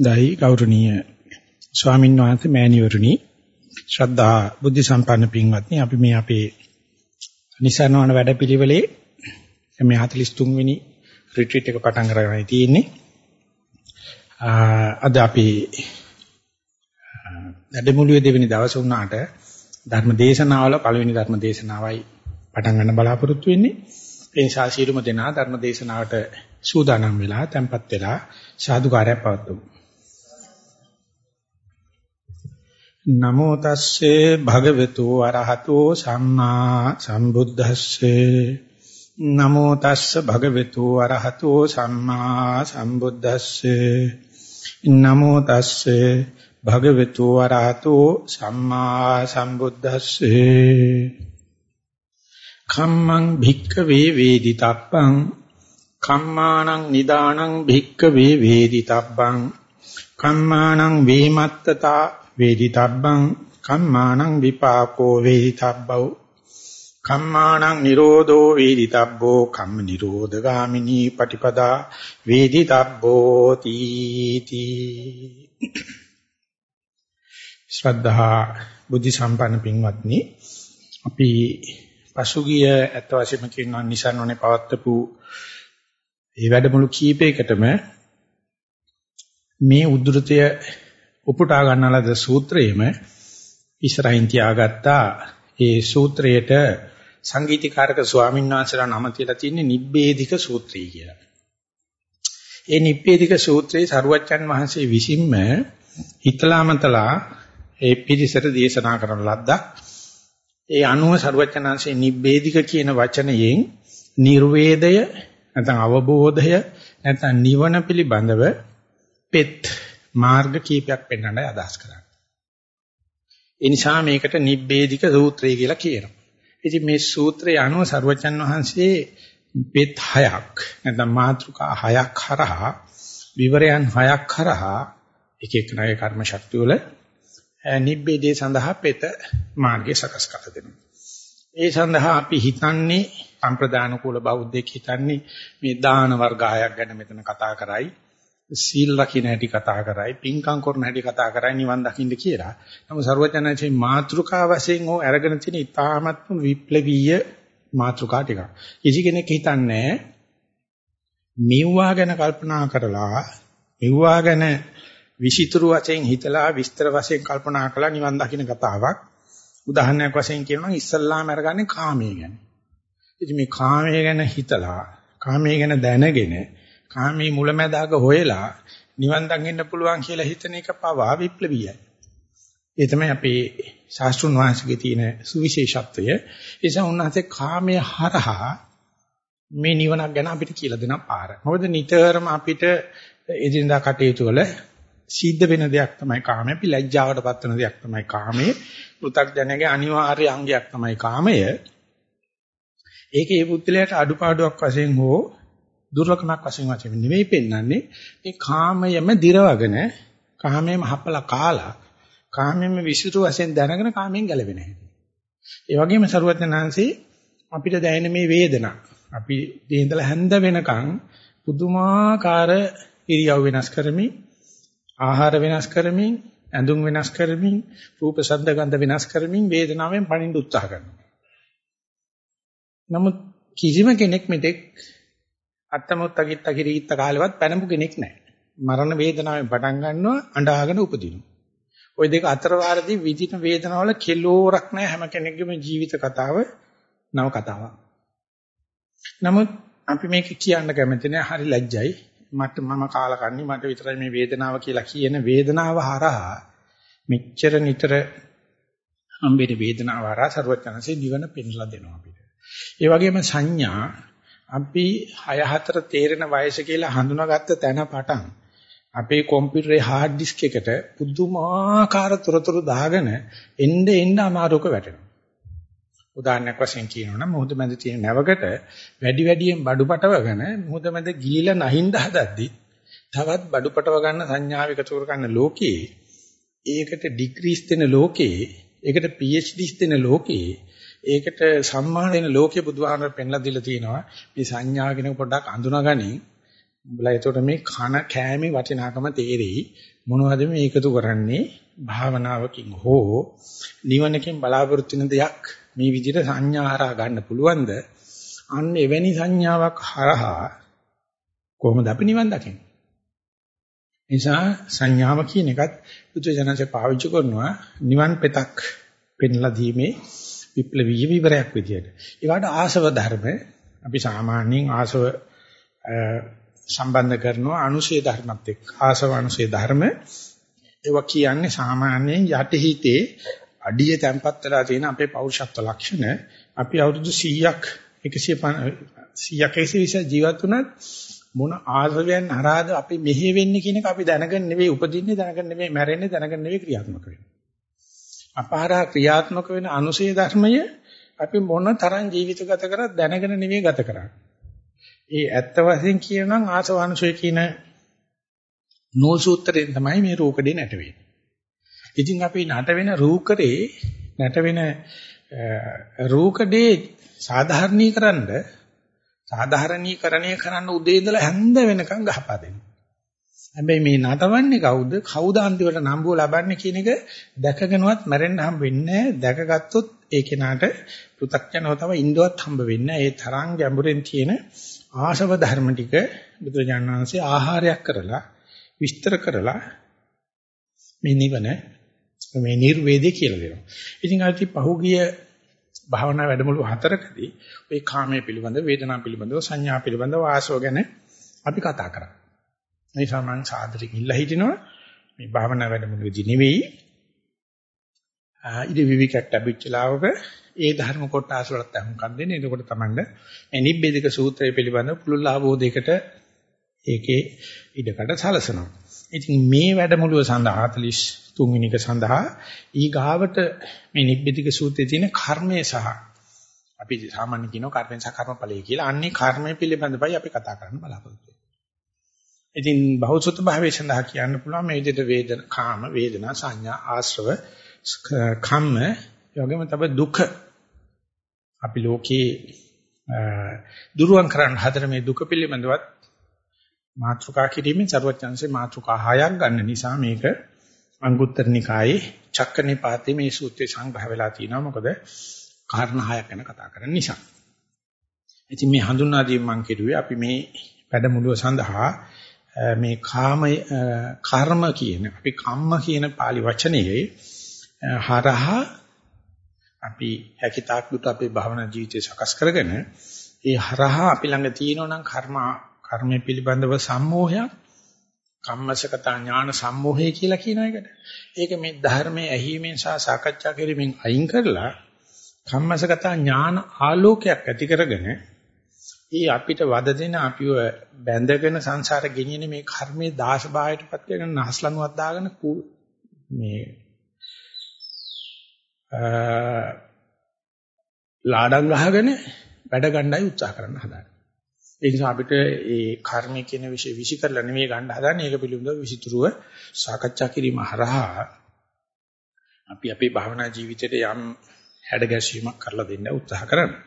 දෛ ගෞරවනීය ස්වාමීන් වහන්සේ මෑණිවරුනි. ශ්‍රද්ධා බුද්ධ සම්පන්න පින්වත්නි අපි මේ අපේ නිසරණවන වැඩපිළිවෙලේ මේ 43 වෙනි රිට්‍රීට් එක පටන් ගන්න තියෙන්නේ. අද අපි වැඩමුළුවේ දෙවෙනි දවස වුණාට ධර්ම දේශනාවල පළවෙනි ධර්ම දේශනාවයි පටන් ගන්න බලාපොරොත්තු වෙන්නේ. ඒ නිසා සියලුම දෙනා ධර්ම දේශනාවට සූදානම් වෙලා tempත් වෙලා සාදුකාරයක් පවත්වමු. නමෝ තස්සේ භගවතු අරහතෝ සම්මා සම්බුද්දස්සේ. නමෝ තස්ස භගවතු අරහතෝ සම්මා සම්බුද්දස්සේ. නමෝ තස්සේ භගවතු අරහතෝ සම්මා සම්බුද්දස්සේ. කම්මං භික්ඛවේ වේදිතබ්බං. කම්මානං නිදානං භික්ඛවේ වේදිතබ්බං. කම්මානං වේමත්තතා වේදිතබ්බං කම්මානං විපාකෝ වේදිතබ්බෝ කම්මානං නිරෝධෝ වේදිතබ්බෝ කම්ම නිරෝධගාමිනී පටිපදා වේදිතබ්බෝ තීති ශ්‍රද්ධා බුද්ධ සම්පන්න පින්වත්නි අපි පසුගිය අත් වශයෙන්ම කියනවා නිසන්වනේ පවත්වපු ඒ වැඩමුළු කීපයකටම මේ උද්දෘතය උපුටා ගන්නලද සූත්‍රයේම ඉස්සරහින් තියාගත්තා ඒ සූත්‍රයට සංගීතීකාරක ස්වාමීන් වහන්සේලා නම තියලා තියෙන්නේ නිබ්බේධික සූත්‍රය කියලා. ඒ නිබ්බේධික සූත්‍රයේ සරුවච්චන් වහන්සේ විසින්ම හිතලාමතලා ඒ පිරිසට දේශනා කරන ලද්දක්. ඒ අනුව සරුවච්චන්හන්සේ නිබ්බේධික කියන වචනයෙන් නිර්වේදය නැත්නම් අවබෝධය නැත්නම් නිවන පිළිබඳව පෙත් මාර්ග කීපයක් පෙන්වන්නයි අදහස් කරන්නේ. ඒ නිසා මේකට නිබ්බේධික සූත්‍රය කියලා කියනවා. ඉතින් මේ සූත්‍රය අනුව සර්වචන් වහන්සේ පෙත් හයක් නැත්නම් මාත්‍රිකා හයක් හරහා විවරයන් හයක් හරහා එක එකනාගේ කර්ම ශක්තිය වල නිබ්බේධය සඳහා පෙත මාර්ගය සකස් කර දෙනවා. ඒ සඳහා අපි හිතන්නේ සම්ප්‍රදාන කුල බෞද්ධයෙක් හිතන්නේ මේ දාන වර්ග හයක් ගැන මෙතන කතා කරයි සීල් රකින්න හැටි කතා කරයි, පින්කම් කරන හැටි කතා කරයි නිවන් දකින්න කියලා. නමුත් ਸਰවඥාන්සේ මාත්‍රිකා වශයෙන් ඕ අරගෙන තියෙන ඉතාමත්ම විප්ලවීය මාත්‍රිකා ටික. කිසි කෙනෙක් හිතන්නේ මෙව්වා ගැන කල්පනා කරලා මෙව්වා ගැන විචිතුරු වශයෙන් හිතලා විස්තර වශයෙන් කල්පනා කළා නිවන් දකින්න කතාවක්. උදාහරණයක් වශයෙන් කියනවා ඉස්සල්ලාම අරගන්නේ කාමයේ ගැන. ඉතින් මේ කාමයේ ගැන හිතලා කාමයේ ගැන දැනගෙන කාමී මුලැමැදාක හොයලා නිවන් දකින්න පුළුවන් කියලා හිතන එක පවා විප්ලවීයයි. ඒ තමයි අපේ ශාස්ත්‍රුන් වහන්සේගේ තියෙන සුවිශේෂත්වය. ඒ නිසා උන්වහන්සේ කාමයේ හරහා මේ නිවනක් ගැන අපිට කියලා දෙන පාර. මොකද නිතරම අපිට එදිනදා කටයුතු වල සිද්ධ වෙන දෙයක් තමයි කාමය. අපි ලැජ්ජාවට පත් වෙන දෙයක් තමයි කාමය. පෘථග්ජනගේ අනිවාර්ය අංගයක් තමයි කාමය. ඒකේ මේ පුද්ගලයාට අඩුපාඩුවක් වශයෙන් හෝ දුර්ලභමක් වශයෙන් වශයෙන් නෙවෙයි පෙන්වන්නේ මේ කාමයම දිරවගෙන කාමයේම හපලා කාලා කාමයේම විසිරු වශයෙන් දැනගෙන කාමයෙන් ගැලවෙන හැටි. ඒ වගේම සරුවත්නහන්සේ අපිට දැනෙන මේ වේදනා අපි දෙහිඳලා හැඳ වෙනකන් පුදුමාකාර ඉරියව් වෙනස් කරමින් ආහාර වෙනස් කරමින් ඇඳුම් වෙනස් කරමින් රූප ශබ්ද ගන්ධ වෙනස් කරමින් වේදනාවෙන් පණින්න උත්සාහ කරනවා. නමුත් කිසිම කෙනෙක් මෙතෙක් අත්තමුත් අගිත් අකිරීත්ත කාලෙවත් පැනපු කෙනෙක් නැහැ. මරණ වේදනාවෙන් පටන් ගන්නවා අඬාගෙන උපදිනවා. ওই දෙක අතර වාරදී විඳින වේදනාවල කෙලෝරක් නැහැ හැම කෙනෙක්ගේම ජීවිත කතාව නව කතාවක්. නමුත් අපි මේක කියන්න කැමති නැහැ හරි ලැජ්ජයි. මට මම කාලකන්ණි මට විතරයි මේ වේදනාව කියලා කියන වේදනාව හරහා මෙච්චර නිතර හම්බෙන වේදනාව හරහා ਸਰවඥාන්සේ නිවන පෙන්ලා දෙනවා අපිට. ඒ වගේම සංඥා අපි 6 4 තේරෙන වයස කියලා හඳුනාගත්ත තැන පටන් අපේ කම්පියුටරේ හાર્ඩ් ඩිස්ක් එකට පුදුමාකාර තොරතුරු දාගෙන එන්න එන්න අමාරුක වැටෙනවා. උදාහරණයක් වශයෙන් කියනවනම් මොහොත මැද තියෙන නැවකට වැඩි වැඩියෙන් බඩු පටවගෙන මොහොත මැද ගිලිලා නැහින්ද හදද්දි තවත් බඩු පටව ගන්න සංඥාව එකතු කර ගන්න ලෝකේ ඒකට ඩිග්‍රීස් දෙන ලෝකේ ඒකට PhDs දෙන ලෝකේ ඒකට සම්මාන දෙන ලෝකේ බුදුහාමර පෙන්ලා දීලා තියෙනවා මේ සංඥා කියන පොඩ්ඩක් අඳුනගනින් උඹලා ඒතකොට මේ කන කෑමේ වටිනාකම තේරෙයි. මොනවද මේ එකතු කරන්නේ? භාවනාවකින් හෝ නිවනකින් බලාපොරොත්තු වෙන දෙයක් මේ විදිහට සංඥා හරහා ගන්න පුළුවන්ද? අන්න එවැනි සංඥාවක් හරහා කොහොමද අපි නිවන් දකින්නේ? නිසා සංඥාව කියන එකත් බුදුජනසේ පාවිච්චි කරනවා නිවන් පෙතක් පෙන්ලා දීමේ විප්ලවීය විවරයක් විදියට. ඒවට ආසව ධර්ම අපි සාමාන්‍යයෙන් ආසව සම්බන්ධ කරනවා අනුශේ ධර්මත් එක්ක. ආසව අනුශේ ධර්ම ඒවා කියන්නේ සාමාන්‍යයෙන් යටිහිතේ අඩිය තැම්පත් වෙලා තියෙන අපේ පෞරුෂත්ව ලක්ෂණ අපි අවුරුදු 100ක් 150 100ක් 120 ජීවත් වුණත් මොන ආසවයන් හරහාද අපි මෙහෙ වෙන්නේ කියන එක අපි දැනගෙන නෙවෙයි උපදින්නේ දැනගෙන නෙවෙයි මැරෙන්නේ දැනගෙන නෙවෙයි ක්‍රියාත්මක වෙන්නේ. අපහරා ක්‍රියාත්මක වෙන අනුශේ ධර්මය අපි මොන තරම් ජීවිත ගත කරත් දැනගෙන නෙවෙයි ගත කරන්නේ. ඒ ඇත්ත වශයෙන් කියනනම් ආසවංශය කියන නූල් සූත්‍රයෙන් තමයි මේ රූකඩේ නැට වෙන්නේ. ඉතින් අපි නට වෙන රූකඩේ නැට වෙන රූකඩේ සාධාරණීකරනද සාධාරණීකරණය කරන්න උදේ ඉඳලා හැන්ද වෙනකන් ගහපා දෙනවා. හැබැයි මේ නටවන්නේ කවුද? කවුද අන්තිමට නම්බුව ලබන්නේ කියන එක දැකගෙනවත් මැරෙන්න හම් වෙන්නේ දැකගත්තොත් ඒ කෙනාට පෘථග්ජනව තව ඉන්දුවත් හම්බ වෙන්නේ ඒ තරම් ගැඹුරෙන් තියෙන ආශව ධර්ම ටික බුදුරජාණන් වහන්සේ ආහාරයක් කරලා විස්තර කරලා මේ නිවන මේ නිර්වේදේ කියලා දෙනවා. ඉතින් අර පහුගිය භාවනා වැඩමුළු හතරකදී ওই කාමයේ පිළිබඳ, වේදනා පිළිබඳව, සංඥා පිළිබඳව ආශව ගැන අපි කතා කරා. මේ සමන් සාදරකින් ඉල්ලා හිටිනවා මේ භාවනා වැඩමුළුවේදී නෙවෙයි ඉතින් විවිකක් ලැබිච්ච ලාවක ඒ ධර්ම කොටස් වලට අහුම්කම් දෙන්නේ. එතකොට තමන්ට මේ නිබ්බේධික සූත්‍රය පිළිබඳව පුළුල් ආબોධයකට ඒකේ ඉඩකඩ සලසනවා. ඉතින් මේ වැඩමුළුව සඳහා 43 වෙනි එක සඳහා ඊ ගාවට මේ නිබ්බේධික සූත්‍රයේ තියෙන කර්මය සහ අපි සාමාන්‍ය කියනවා කර්මෙන් සහ කර්මඵලය කියලා. අන්නේ කර්මය පිළිබඳවයි අපි කතා කරන්න බලාපොරොත්තු ඉතින් බහුසුත භාවයේ සඳහා කියන්න පුළුවන් මේ විදිහට වේදන කාම වේදනා සංඥා ආශ්‍රව කම්ම යෝගෙම තව දුක අපි ලෝකේ දුරුවන් කරන්න හදන මේ දුක පිළිබඳවත් මාත්‍රිකා කිරීමෙන් ਸਰවඥාන්සේ මාත්‍රිකා හයක් ගන්න නිසා මේක අංගුත්තර නිකායේ චක්කනිපාතේ මේ සූත්‍රය සංග්‍රහ වෙලා තිනවා මොකද කාරණා හයක් ගැන කතා කරන නිසා. ඉතින් මේ හඳුන්වා දීම මම කෙරුවේ අපි මේ වැඩමුළුව සඳහා මේ කාම කර්ම කියන අපි කම්ම කියන pāli වචනේ හරහා අපි හැකිතාක් දුට අපේ භවනා ජීවිතය සකස් කරගෙන ඒ හරහා අපි ළඟ තියෙනවා නම් කර්ම කර්මයේ පිළිබඳව සම්මෝහයක් කම්මසකත ඥාන සම්මෝහය කියලා කියන එකට. ඒක මේ ධර්මයේ ඇහිීමෙන් සහ සාකච්ඡා කිරීමෙන් අයින් කරලා කම්මසකත ඥාන ආලෝකයක් ඇති කරගෙන ඒ අපිට වද දෙන අපිව බැඳගෙන සංසාර ගෙනියන මේ කර්මයේ දාශ භාවයටපත් වෙන නහස්ලනුවක් දාගෙන මේ ලාඩම් ගහගෙන වැඩ ගන්නයි උත්සාහ කරන්න හදාගන්න. ඒ නිසා අපිට මේ කර්මය කියන વિશે විසි කරලා නෙමෙයි ගන්න හදාන්නේ ඒක පිළිබඳව විසිතුරුව සාකච්ඡා කිරීම හරහා අපි අපේ භාවනා ජීවිතයට යම් හැඩ ගැසීමක් කරලා දෙන්න උත්සාහ කරනවා.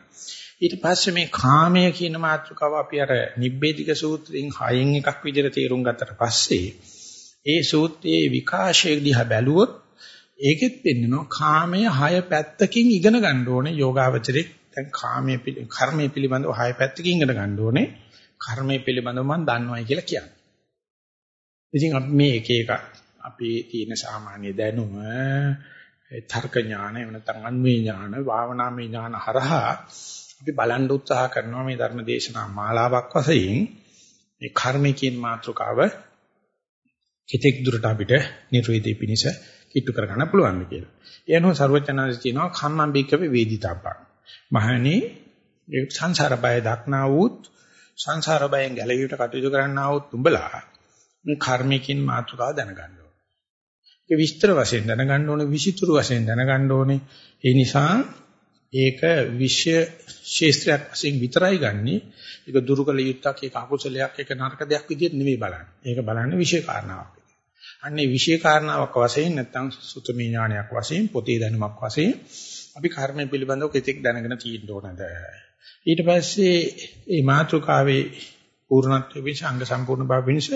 ඊට පස්සේ මේ කාමය කියන මාතෘකාව අපි අර නිබ්බේධික සූත්‍රයෙන් හයෙන් එකක් විදිහට තේරුම් ගත්තට පස්සේ ඒ සූත්‍රයේ විකාශය දිහා බැලුවොත් ඒකෙත් පෙන්නනවා කාමය හය පැත්තකින් ඉගෙන ගන්න ඕනේ යෝගාවචරේ දැන් කාමයේ කර්මයේ පිළිබඳව හය පැත්තකින් ඉගෙන ගන්න ඕනේ කර්මයේ පිළිබඳව මම දන්නවයි කියලා කියන්නේ. ඉතින් අපි මේ එක එක අපේ තියෙන සාමාන්‍ය දැනුම තර්ක ඥාන එහෙම නැත්නම් අන්වේ ඥාන භාවනාමය ඥාන හරහා අපි බලන් උත්සාහ කරනවා මේ ධර්ම දේශනා මාලාවක් වශයෙන් මේ කර්මය කියන මාතෘකාව කෙතෙක් දුරට අපිට නිර්වේදී පිනිස කිට්ටු කරගන්න පුළුවන් කියලා. ඒ අනුව ਸਰවචනාදී කියනවා කම්මං බික්කවේ වේදිතබ්බං. මහණනි ඒ සංසාර බය දක්නා වූත් සංසාර බයෙන් ගැලවීමට කටයුතු කරන්නා වූත් උඹලා මේ කර්මයකින් මාතෘකාව දැනගන්න ඕනේ. ඒක විස්තර වශයෙන් දැනගන්න ඕනේ, විසිතුරු වශයෙන් දැනගන්න ඕනේ. ඒ නිසා ඒක විෂය ශේස්ත්‍රයක් වශයෙන් විතරයි ගන්නෙ. ඒක දුරුකල යුත්තක්, ඒක අකුසලයක්, ඒක නරක දෙයක් විදිහට නෙවෙයි බලන්නේ. ඒක බලන්නේ විෂය කාරණාවක්. අන්නේ විෂය කාරණාවක් වශයෙන් නැත්නම් සුතමී ඥානයක් වශයෙන් පොතේ දැනුමක් වශයෙන් අපි කර්මය පිළිබඳව කෙතෙක් දැනගෙන තියෙන්න ඕනද ඊට පස්සේ මේ මාතෘකාවේ පූර්ණත්වයේ පිණිස අංග සම්පූර්ණ බව පිණිස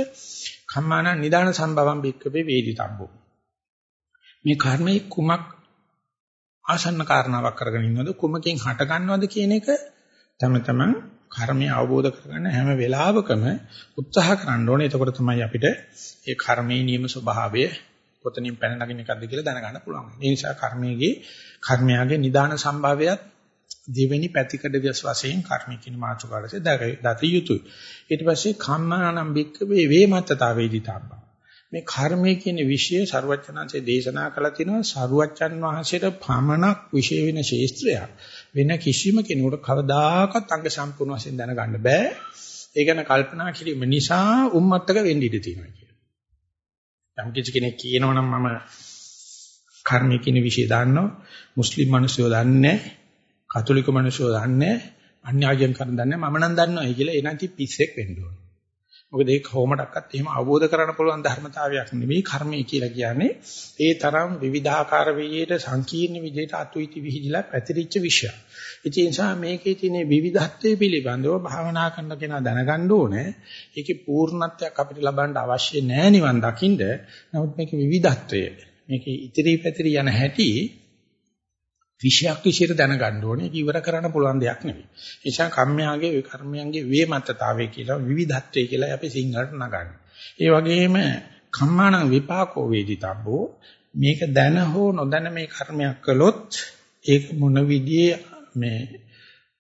කම්මාන නිදාන සම්භවම් බික්කවේ වේදිතබ්බෝ. මේ කර්මයේ කුමක් ආසන්න කාරණාවක් කරගෙන ඉන්නවද කුමකින් හට ගන්නවද කියන එක තම තමන් කර්මය අවබෝධ කරගන්න හැම වෙලාවකම උත්සාහ කරන්න ඕනේ. එතකොට තමයි අපිට ඒ කර්මයේ නියම ස්වභාවය කොතනින් පැන නගින එකක්ද කියලා දැනගන්න පුළුවන්. ඒ නිසා කර්මයේගේ කර්මයාගේ නිදාන සම්භාවයත් දෙවෙනි පැතිකඩ විස් වශයෙන් කර්ම කියන මාතෘකාවට දත යුතුයි. ඊට පස්සේ කම්මානම් බික්ක වේ වේමත්තතාවේදිතාබ්බා. මේ කර්මය කියන વિષය ਸਰුවචනanse දේශනා කළා තිනවා ਸਰුවචන් වහන්සේට පමණක් විශේෂ වෙන ශේස්ත්‍රයක්. වෙන කිසිම කෙනෙකුට කවදාකවත් අංග සම්පූර්ණ වශයෙන් දැනගන්න බෑ. ඒ ගැන කල්පනා කිරීම නිසා උම්මත්තක වෙන්න ඉඩ තියෙනවා කියලා. යම් කිසි කෙනෙක් කියනවනම් මම කර්මය කියන વિષය දන්නවා. මුස්ලිම් මිනිස්සුયો දන්නේ කතෝලික මිනිස්සුયો දන්නේ අන්‍යාගම් කරන දන්නේ මම නම් දන්නවායි කියලා එනන්ති පිස්සෙක් වෙන්න ඕනේ. මොකද ඒක කොහොමඩක්වත් එහෙම අවබෝධ කරගන්න පුළුවන් ධර්මතාවයක් නෙමෙයි කර්මය කියලා කියන්නේ. ඒ තරම් විවිධාකාර විදියට සංකීර්ණ විදියට අතුයිති විහිදිලා පැතිරිච්ච විෂයක්. ඒ නිසා මේකේ තියෙන විවිධත්වයේ පිළිබඳව භාවනා කරන කෙනා දැනගන්න ඕනේ. ඒකේ පූර්ණත්වයක් අපිට ලබන්න අවශ්‍ය නැහැ නිවන් දකින්න. නමුත් මේකේ විවිධත්වය මේකේ ඉතිරි පැතිරි යන හැටි විෂයක් විශේෂ දැනගන්න ඕනේ. ඒක ඉවර කරන්න පුළුවන් දෙයක් නෙවෙයි. ඒ නිසා කර්මයාගේ කර්මයන්ගේ වේමත්තතාවය කියලා විවිධත්වය කියලා අපි සිංහලට නගන්නේ. ඒ වගේම කම්මාන විපාකෝ වේදිතබ්බෝ මේක දැන හෝ නොදැන මේ කර්මයක් කළොත් ඒක මොන විදිහේ මේ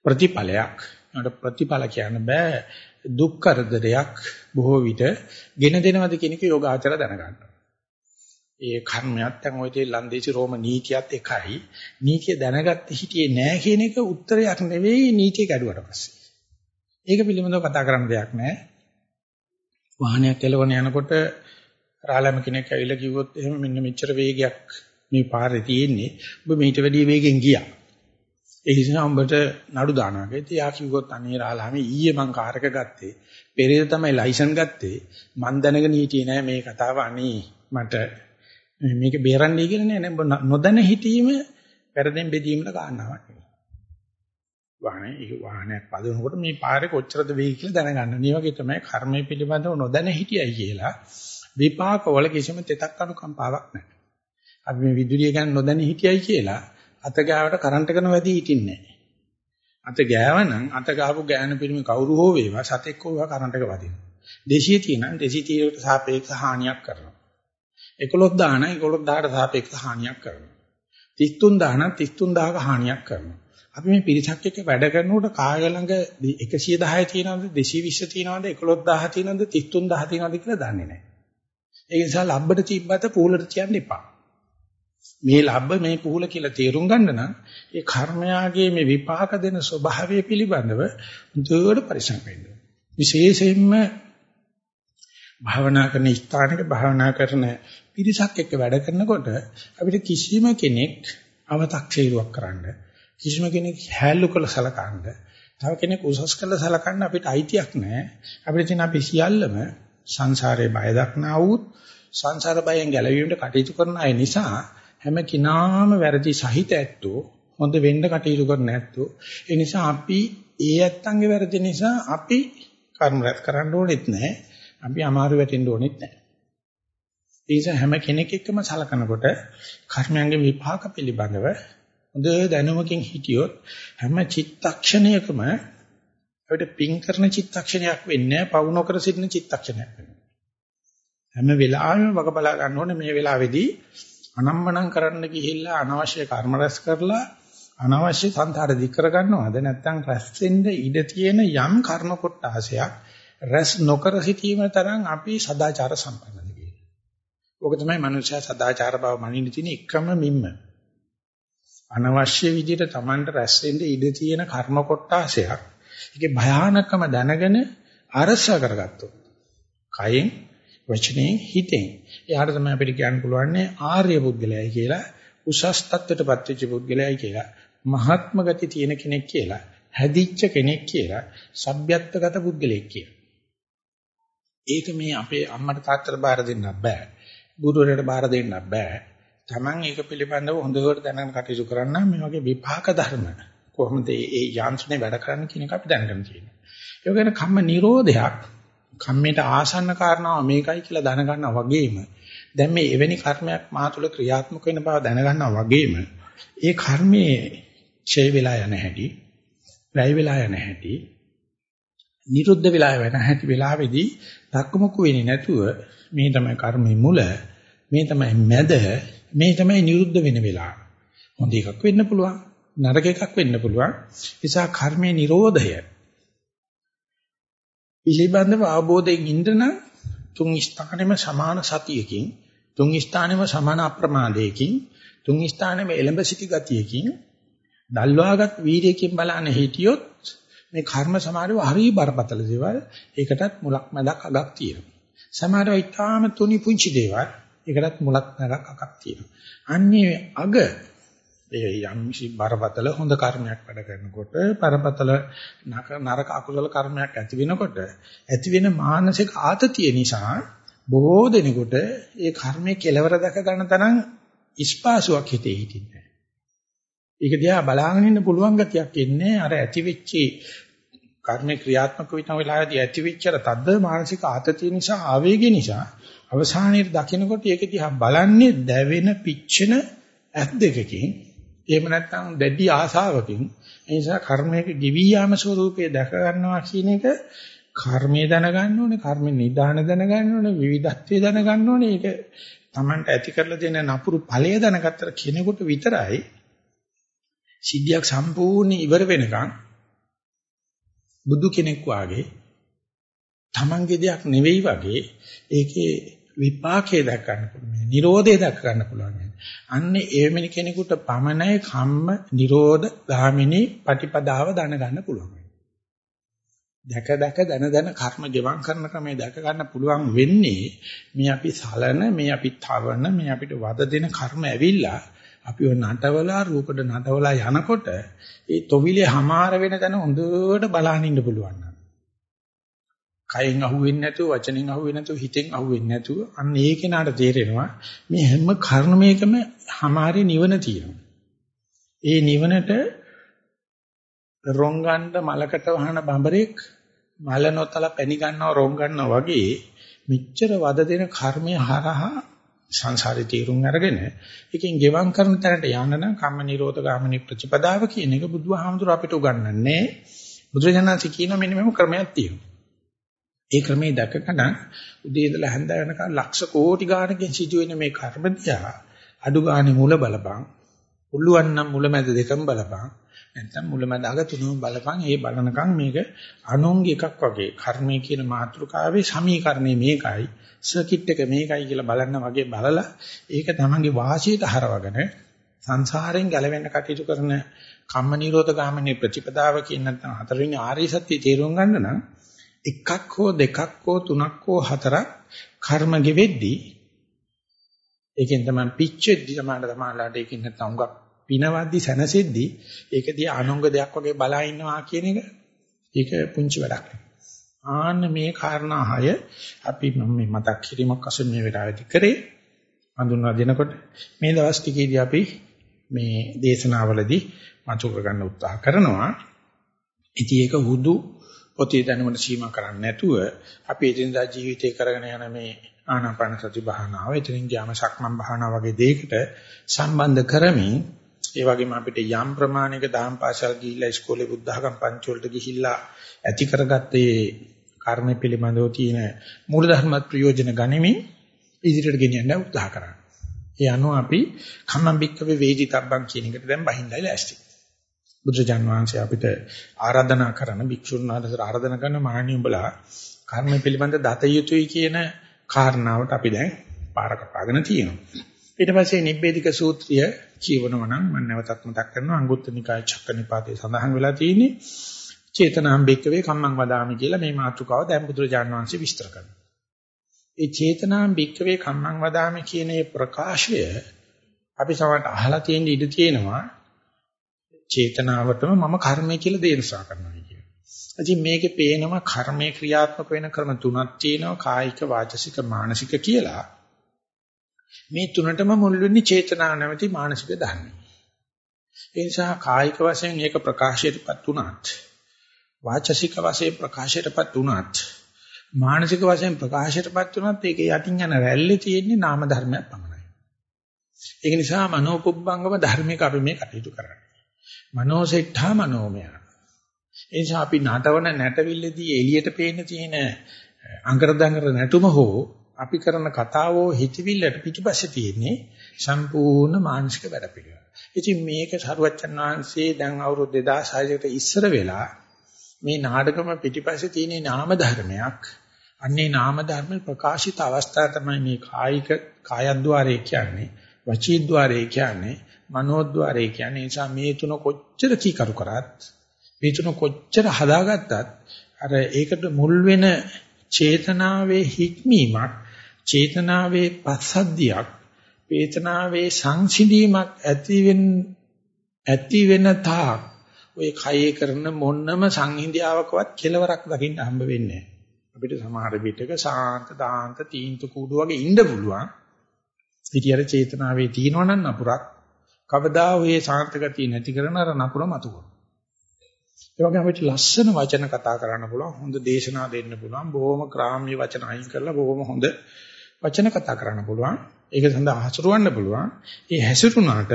ප්‍රතිඵලයක් නේද ප්‍රතිඵල කියන්න බෑ දුක් කරදරයක් බොහෝ විට ගෙන දෙනවද කියන එක යෝගාචර දැනගන්න. ඒ කර්මයක් දැන් ওই තේ ලන්දේසි රෝම නීතියත් එකයි. නීතිය දැනගත්ත හිටියේ නෑ කියන එක උත්තරයක් නෙවෙයි නීතිය ගැඩුවට පස්සේ. ඒක පිළිබඳව කතා කරන්න දෙයක් නෑ. වාහනයක් කෙලවන යනකොට රාලම කෙනෙක් ඇවිල්ලා කිව්වොත් එහෙම මෙන්න මෙච්චර වේගයක් මේ පාරේ තියෙන්නේ. ඔබ මීට වැඩිය වේගෙන් ගියා. ඒ නිසා උඹට නඩු දානවා. ඒත් යා කිව්වොත් අනේ රාලම ඊයේ මං කාර් එක ගත්තේ. පෙරේද තමයි ලයිසන් ගත්තේ. මං දැනගෙන හිටියේ නෑ මේ කතාව අනේ මට මේක බේරන්නේ කියලා නෑ නොදැන හිටීම පෙරදෙන් බෙදීමල කාරණාවක් නෙවෙයි. වාහනේ ඒ වාහනයක් පදවනකොට මේ පාරේ කොච්චරද වෙයි කියලා දැනගන්න. මේ වගේ තමයි කර්මය පිළිබඳව නොදැන හිටියයි කියලා විපාකවල කිසිම තෙතක් අනුකම්පාවක් නැහැ. අපි මේ විදුලිය ගැන නොදැන හිටියයි කියලා අත ගාවට කරන්ට් එකන වැඩි හිටින්නේ නැහැ. අත ගෑවනම් අත ගාපු ගෑනු පිළිමි කවුරු හෝ වේවා සතෙක් හෝ වේවා කරන්ට් එක වදිනවා. දේශීය තියෙනම් දේශීය තීරයට සාපේක්ෂ හානියක් කරනවා. 11 දාන 11000ට සාපේක්ෂ හානියක් කරනවා. 33 දාන 33000ක හානියක් කරනවා. අපි මේ පිරිසක් එක්ක වැඩ කරනකොට කාය ළඟ 110 තියෙනවද 220 තියෙනවද 11000 තියෙනවද 33000 තියෙනවද කියලා දන්නේ නැහැ. ඒ නිසා ලබ්බට තිබ්බත පූලට කියන්න එපා. මේ ලබ්බ මේ පූල කියලා තේරුම් ගන්න නම් ඒ කර්මයාගේ මේ විපාක දෙන ස්වභාවය පිළිබඳව දුරට පරිසම් වෙන්න. විශේෂයෙන්ම භාවනා කරන ස්ථානයක භාවනා කරන පිරිසක් එක්ක වැඩ කරනකොට අපිට කිසිම කෙනෙක් අව탁සීරුවක් කරන්න කිසිම කෙනෙක් හැලු කළ සලකන්න තව කෙනෙක් උසස් කළ සලකන්න අපිට අයිතියක් නැහැ. අපිට තියෙන අපි සියල්ලම සංසාරේ බය දක්නා වූත් සංසාර බයෙන් ගැලවීමට කටයුතු කරන අය නිසා හැම කිනාම වැරදි සහිත ඇත්තෝ හොඳ වෙන්න කටයුතු කරන ඇත්තෝ. ඒ නිසා අපි ඒ ඇත්තන්ගේ වැරදි නිසා අපි කර්ම රැස් කරන්න ඕනෙත් නැහැ. අපි අමාරු වැටෙන්න ඕනෙත් නැහැ. ඒ නිසා හැම කෙනෙක් එක්කම සලකනකොට කර්මයන්ගේ විපාක පිළිබඳව හොඳ දැනුමකින් හිටියොත් හැම චිත්තක්ෂණයකම අපිට පින් කරන චිත්තක්ෂණයක් වෙන්නේ නැහැ පවු නොකර සිටින චිත්තක්ෂණයක් වෙනවා. හැම වෙලාවෙම වග බලා ගන්න ඕනේ මේ වෙලාවේදී අනම්මනම් කරන්න ගිහිල්ලා අනවශ්‍ය කර්ම රැස් කරලා අනවශ්‍ය සංසාර දික් කර ගන්නවද නැත්නම් රැස් වෙන්න ඉඩ තියෙන යම් කර්ම කොටාසයක් රැස් නොකර සිටීම තරම් අපි සදාචාර සම්පන්නද ඕක තමයි මනුෂ්‍යයා සදාචාර බව මනින්න තියෙන එකම මිම්ම. අනවශ්‍ය විදිහට Tamanට රැස් වෙන්න ඉඩ තියෙන කර්ම කොටාසයක්. ඒකේ භයානකම දැනගෙන අරසා කරගත්තොත්. කයෙන්, වචනේ, හිතෙන්. එයාට තමයි අපිට කියන්න පුළුවන් ආර්ය පුද්ගලයයි කියලා, උසස් තත්ත්වයටපත් වෙච්ච පුද්ගලයයි කියලා, මහත්ම ගති තියෙන කෙනෙක් කියලා, හැදිච්ච කෙනෙක් කියලා, සભ્યත්වගත පුද්ගලයෙක් කියලා. ඒක මේ අපේ අම්මට තාත්තට බාර දෙන්න බෑ. ගුරුවරයාට බාර දෙන්න බෑ. Taman ඒක පිළිබඳව හොඳට දැනගෙන කටයුතු කරන්න මේ වගේ විපාක ධර්ම කොහොමද මේ යාන්ත්‍රණය වැඩ කරන්නේ කියන එක අපි දැනගන්න තියෙනවා. ඒ කියන්නේ කම්ම නිරෝධයක් කම්මේට ආසන්න කාරණාව මේකයි කියලා දැනගන්නා වගේම දැන් මේ එවැනි කර්මයක් මා තුළ ක්‍රියාත්මක වෙන බව දැනගන්නා වගේම ඒ කර්මයේ ඡය වෙලා යන හැටි, වැය වෙලා යන හැටි, නිරුද්ධ වෙලා යන හැටි වෙලාවේදී දක්කමුක්කු වෙන්නේ නැතුව මේ තමයි කර්මයේ මුල, මේ තමයි මැද, මේ තමයි නිරුද්ධ වෙන වෙලාව. හොඳ එකක් වෙන්න පුළුවන්, නරක එකක් වෙන්න පුළුවන්. නිසා කර්මයේ Nirodhaය පිළිබඳව අවබෝධයෙන් ඉඳන තුන් ස්ථානෙම සමාන සතියකින් තුන් ස්ථානෙම සමාන අප්‍රමාදයකින් තුන් ස්ථානෙම එළඹ සිටි ගතියකින් දල්වාගත් වීර්යයෙන් බලන්න හිටියොත් මේ කර්ම සමාරව හරි බරපතල දේවල් ඒකටත් මුලක් මැදක් අගක් තියෙනවා. සමහරව ඊටාම තුනි පුංචි දේවල් ඒකටත් මුලක් මැදක් අගක් තියෙනවා. අන්නේ අග ඒ යම්සි බරපතල හොඳ කර්මයක් වැඩ කරනකොට බරපතල නරක අකුසල කර්මයක් ඇති වෙනකොට ඇති වෙන මානසික ආතතිය නිසා බොහෝ දෙනෙකුට ඒ කර්මයේ කෙලවර දැක ගන්න තරම් ඉස්පාසුවක් හිතේ හිටින්නේ. ඒක දිහා බලාගෙන ඉන්න පුළුවන් ගතියක් එන්නේ අර ඇති වෙච්චි කර්ම ක්‍රියාත්මක වෙන වෙලාවේදී ඇති වෙච්ච අර තද්ද මානසික ආතතිය නිසා ආවේගය නිසා අවසානයේ දකින්නකොට ඒක දිහා බලන්නේ දැවෙන පිච්චෙන ඇස් දෙකකින්. එහෙම නැත්නම් දැඩි ආසාවකින්. ඒ නිසා කර්මයක ගිවි යාම ස්වરૂපයේ දැක ගන්නවා කියන එක කර්මය දැනගන්න ඕනේ කර්ම නිදාන දැනගන්න ඕනේ විවිධත්වය දැනගන්න ඕනේ. ඒක Tamanට ඇති කරලා දෙන නපුරු ඵලය දැනගත්තර කෙනෙකුට විතරයි. සිද්ධියක් සම්පූර්ණ ඉවර වෙනකන් බුදු කෙනෙක් වාගේ Tamanගේ දෙයක් නෙවෙයි වගේ ඒකේ විපාකේ දැක ගන්න පුළුවන්. මේ Nirodhe දැක ගන්න පුළුවන්. අන්නේ එවැනි කෙනෙකුට පමණයි කම්ම Nirodha ගාමිනී පටිපදාව දැන ගන්න පුළුවන්. දැක දැක දන දන කර්ම ගෙවම් කරන ක්‍රමය දැක ගන්න පුළුවන් වෙන්නේ මේ අපි සලන මේ අපි තවන මේ අපිට වද දෙන කර්ම ඇවිල්ලා අපි ඔය නටවලා රූපද නටවලා යනකොට ඒ තොවිලේ හමාර වෙන තැන හොඳට බලන්න ඉන්න පුළුවන්. කයෙන් අහුවෙන්නේ නැතුව වචනෙන් අහුවෙන්නේ නැතුව හිතෙන් අහුවෙන්නේ නැතුව අන්න ඒ කෙනාට තේරෙනවා මේ හැම කර්මයකම හමාරේ නිවන තියෙනවා. ඒ නිවනට රොංගන්න මලකට වහන බඹරෙක් මල නොතල පැණි ගන්නව රොං ගන්නවා වගේ මෙච්චර වද දෙන කර්මය හරහා සංසාරේ තීරුම් අරගෙන එකෙන් ගෙවම් කරන තැනට යන්න නම් කම්ම නිරෝධ ගාමිනී ප්‍රතිපදාව කියන එක බුදුහාමුදුර අපිට උගන්වන්නේ. බුදුරජාණන්සේ කියන මෙන්න මෙහෙම ක්‍රමයක් තියෙනවා. ඒ ක්‍රමයේ දැකගෙන උදේ ඉඳලා හැන්ද වෙනකන් ලක්ෂ කෝටි ගාණකින් සිදුවෙන මේ කර්ම දිහා අඩු ගානේ මුල බලපං. පුළුවන් නම් මුල මැද දෙකම බලපං. නැත්නම් මුල මැද අග තුනම බලපං. ඒ බලනකම් මේක අනෝන්ගේ එකක් වගේ කර්මයේ කියන මාතෘකාවේ සමීකරණය මේකයි. සර්කිට් එක මේකයි කියලා බලන්න වගේ බලලා ඒක තමන්ගේ වාසියට හරවගෙන සංසාරයෙන් ගැලවෙන්න කටයුතු කරන කම්ම නිරෝධ ගාමිනී ප්‍රතිපදාව කියන නැත්නම් හතරවෙනි ආර්ය සත්‍ය තේරුම් ගන්න නම් එකක් හෝ දෙකක් හෝ තුනක් හෝ හතරක් කර්ම ගෙවෙද්දී ඒකෙන් තමයි පිච්චෙද්දි තමයි තමයිලාට ඒකින් නැත්නම් උඟක් පිනවද්දි සැනසෙද්දි ඒකදී අනුංග දෙයක් වගේ බලා ඉන්නවා කියන එක ඒක පුංචි වැඩක්. ආන්න මේ කාරණා හය අපි මේ මතක් කිරීමක් වශයෙන් මේ වෙලාවේදී කරේ හඳුන්වා දෙනකොට මේ දවස් ටිකේදී අපි මේ දේශනාවලදී මතු කරගන්න උත්සාහ කරනවා. ඉතින් ඒක හුදු පොතේ දැනුමට සීමා කරන්නේ නැතුව අපි එදිනදා ජීවිතේ කරගෙන යන මේ ආනාපාන සති භාවනාව එතනින් ගියාම සක්මන් භාවනාව වගේ දෙයකට සම්බන්ධ කරමින් ඒ වගේම අපිට යම් ප්‍රමාණයක දහම් පාසල් ගිහිල්ලා ඉස්කෝලේ බුද්ධඝම් පන්ති වලට ගිහිල්ලා ඇති කරගත්තේ කර්ම පිළිබඳව තියෙන මූලධර්මත් ප්‍රයෝජන ගනිමින් ඉදිරියට ගෙනියන්න උත්සාහ කරනවා. ඒ අනුව අපි කම්මම්බික්කවේ වේදිතබ්බන් කියන එකට දැන් බහින්නයි ලෑස්ති. බුදුජාන් වහන්සේ අපිට ආරාධනා කරන භික්ෂුන් වහන්සේට ආරාධනා කරන මහණිය උඹලා කර්ම පිළිබඳ දත යුතුයි කියන කාරණාවට අපි දැන් පාර කපාගෙන තියෙනවා. ඊට පස්සේ නිබ්බේධික සූත්‍රය කියවනවා නම් මම නැවතත් මතක් කරනවා අංගුත්තර නිකාය චක්කනිපාතේ සඳහන් වෙලා තියෙන්නේ චේතනාම් බික්කවේ කම්මං වදාමි කියලා මේ මාතෘකාව දැන් බුදුරජාණන් වහන්සේ විස්තර කරනවා. ඒ චේතනාම් බික්කවේ කම්මං වදාමි කියන මේ ප්‍රකාශය අපි සමහරට අහලා තියෙන ඉඩ තියෙනවා චේතනාවටම මම කර්මය කියලා දේශනා කරනවා කියන. ඉතින් මේකේ පේනවා කර්මයේ ක්‍රියාත්මක වෙන ක්‍රම තුනක් තියෙනවා කායික වාචසික මානසික කියලා. මේ තුනටම මුල් වෙන්නේ චේතනාව නැමැති මානසික ධර්ම. ඒ නිසා කායික වශයෙන් ඒක ප්‍රකාශයටපත් උනත් වාචසික වශයෙන් ප්‍රකාශයටපත් වුණත් මානසික වශයෙන් ප්‍රකාශයටපත් වුණත් ඒක යටින් යන රැල්ලේ තියෙන්නේ නාම ධර්මයක් පමණයි. ඒක නිසා මනෝපුබ්බංගම ධර්මයක අපි මේ කටයුතු කරන්නේ. මනෝසෙට්ඨා මනෝමය. ඒ නිසා අපි නටවන නැටවිල්ලදී එළියට පේන්න තියෙන අංගරදංගර නැටුම හෝ අපි කරන කතාවෝ හිතවිල්ලට පිටිපස්සේ තියෙන්නේ සම්පූර්ණ මානසික වැඩපිළිවෙල. ඉතින් මේක සරුවච්චන් වහන්සේ දැන් අවුරුදු 2600කට ඉස්සර වෙලා මේ නාටකම පිටිපස්සේ තියෙන නාම ධර්මයක්. අන්නේ නාම ධර්ම ප්‍රකාශිත අවස්ථාව තමයි මේ කායික කායද්්වාරය කියන්නේ. වචීද්්වාරය කියන්නේ. මනෝද්්වාරය කියන්නේ. ඒ නිසා මේ තුන කොච්චර කීකරු කරත් මේ තුන කොච්චර හදාගත්තත් අර ඒකට මුල් වෙන චේතනාවේ හික්මීමක් චේතනාවේ පස්සද්ධියක් වේතනාවේ සංසිඳීමක් ඇති වෙන ඇති වෙන තාක් ඔය කයේ කරන මොන්නම සංහිඳියාවකවත් කෙලවරක් දකින්න හම්බ වෙන්නේ අපිට සමහර විටක සාන්ත දාන්ත තීන්ත කූඩු වගේ ඉන්න පුළුවන්. ඉතින් චේතනාවේ තියෙනවනම් නපුරක් කවදා ඔය සාන්ත ගතිය නැති කරන අර නපුර මතු කරනවා. ඒ වගේම අපිට ලස්සන වචන කතා කරන්න පුළුවන්, හොඳ දේශනා දෙන්න පුළුවන්, බොහොම ග්‍රාම්‍ය වචන අයින් කරලා බොහොම හොඳ වචන කතා කරන්න පුළුවන්. ඒක සඳහා හසුරවන්න පුළුවන්. ඒ හැසිරුණාට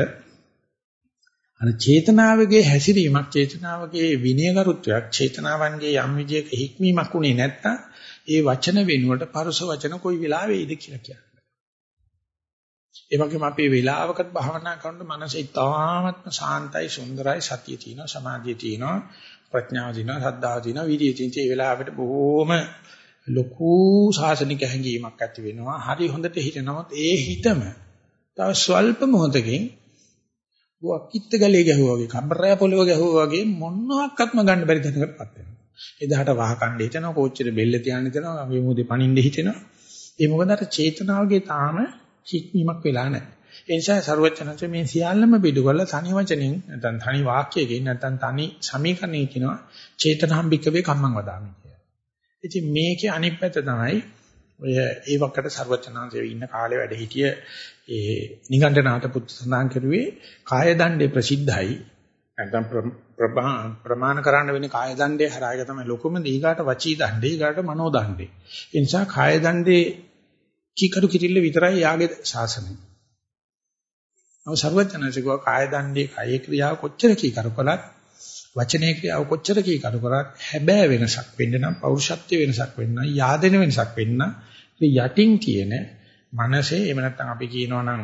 අර චේතනාවගේ හැසිරීමක්, චේතනාවගේ විනයගරුත්වයක්, චේතනාවන්ගේ යම් විජයක හික්මීමක් උනේ නැත්තම් ඒ වචන වෙනුවට පරස වචන කොයි වෙලාවෙයිද කියලා කියන්නේ. ඒ වගේම අපි වේලාවකට භාවනා කරනකොට මනස ඉතාමත්ම ශාන්තයි, සුන්දරයි, සතිය තියෙනවා, සමාධිය තියෙනවා, ප්‍රඥාව තියෙනවා, සද්ධාව තියෙනවා, විරිය තියෙනවා. ඒ වෙලාවට බොහොම ලොකු සාසනික හැඟීමක් ඇති වෙනවා. හරි හොඳට හිතනමුත් ඒ හිතම තව ස්වල්ප මොහොතකින් ගෝවා කිත්ත ගලේ ගැහුවා වගේ, කම්බරෑ පොළව ගැහුවා වගේ මොනවාක්වත්ම ගන්න බැරි තැනකටපත් වෙනවා. එදාට වහකණ්ඩ හිතනවා, කෝච්චියට බෙල්ල තියන්න හිතනවා, අපි මොදි පණින්න හිතෙනවා. ඒ මොකද අර චේතනාවගේ තාම හික්මීමක් වෙලා නැහැ. ඒ නිසා ਸਰවචනන්ත මේ සියල්ලම පිටු කරලා තනි වචනෙන් නැත්නම් තනි වාක්‍යයකින් නැත්නම් තනි සමීකරණයකින් කියනවා චේතනාම්බිකවේ කම්මං වදාමි කියලා. ඉතින් මේකේ අනිත් පැත්ත තමයි ඔය ඒ වකට ਸਰවචනන්තයේ ඉන්න කාලේ වැඩ හිටිය ඒ නිගණ්ඨනාත පුත් සඳහන් කරුවේ කාය දණ්ඩේ ප්‍රසිද්ධයි. නැත්නම් ප්‍රමාණ කරන්න වෙන්නේ කාය දණ්ඩේ හරහා ඒක තමයි ලොකුම දීගාට වචී දණ්ඩේ ඊගාට මනෝ දණ්ඩේ. ඒ නිසා කාය දණ්ඩේ කීකරු කිරිල්ල විතරයි යාගේ ශාසනය. නෝ ਸਰවඥාන්සේකව කාය දණ්ඩේ කාය ක්‍රියාව කොච්චර කීකරු කළත් වචනේ ක්‍රියාව කොච්චර කීකරු කරත් හැබෑ වෙනසක් වෙන්න නම් පෞරුෂත්ව වෙනසක් වෙන්න යාදෙන වෙනසක් වෙන්න යටින් තියෙන මනසේ එහෙම නැත්නම් අපි කියනවා නම්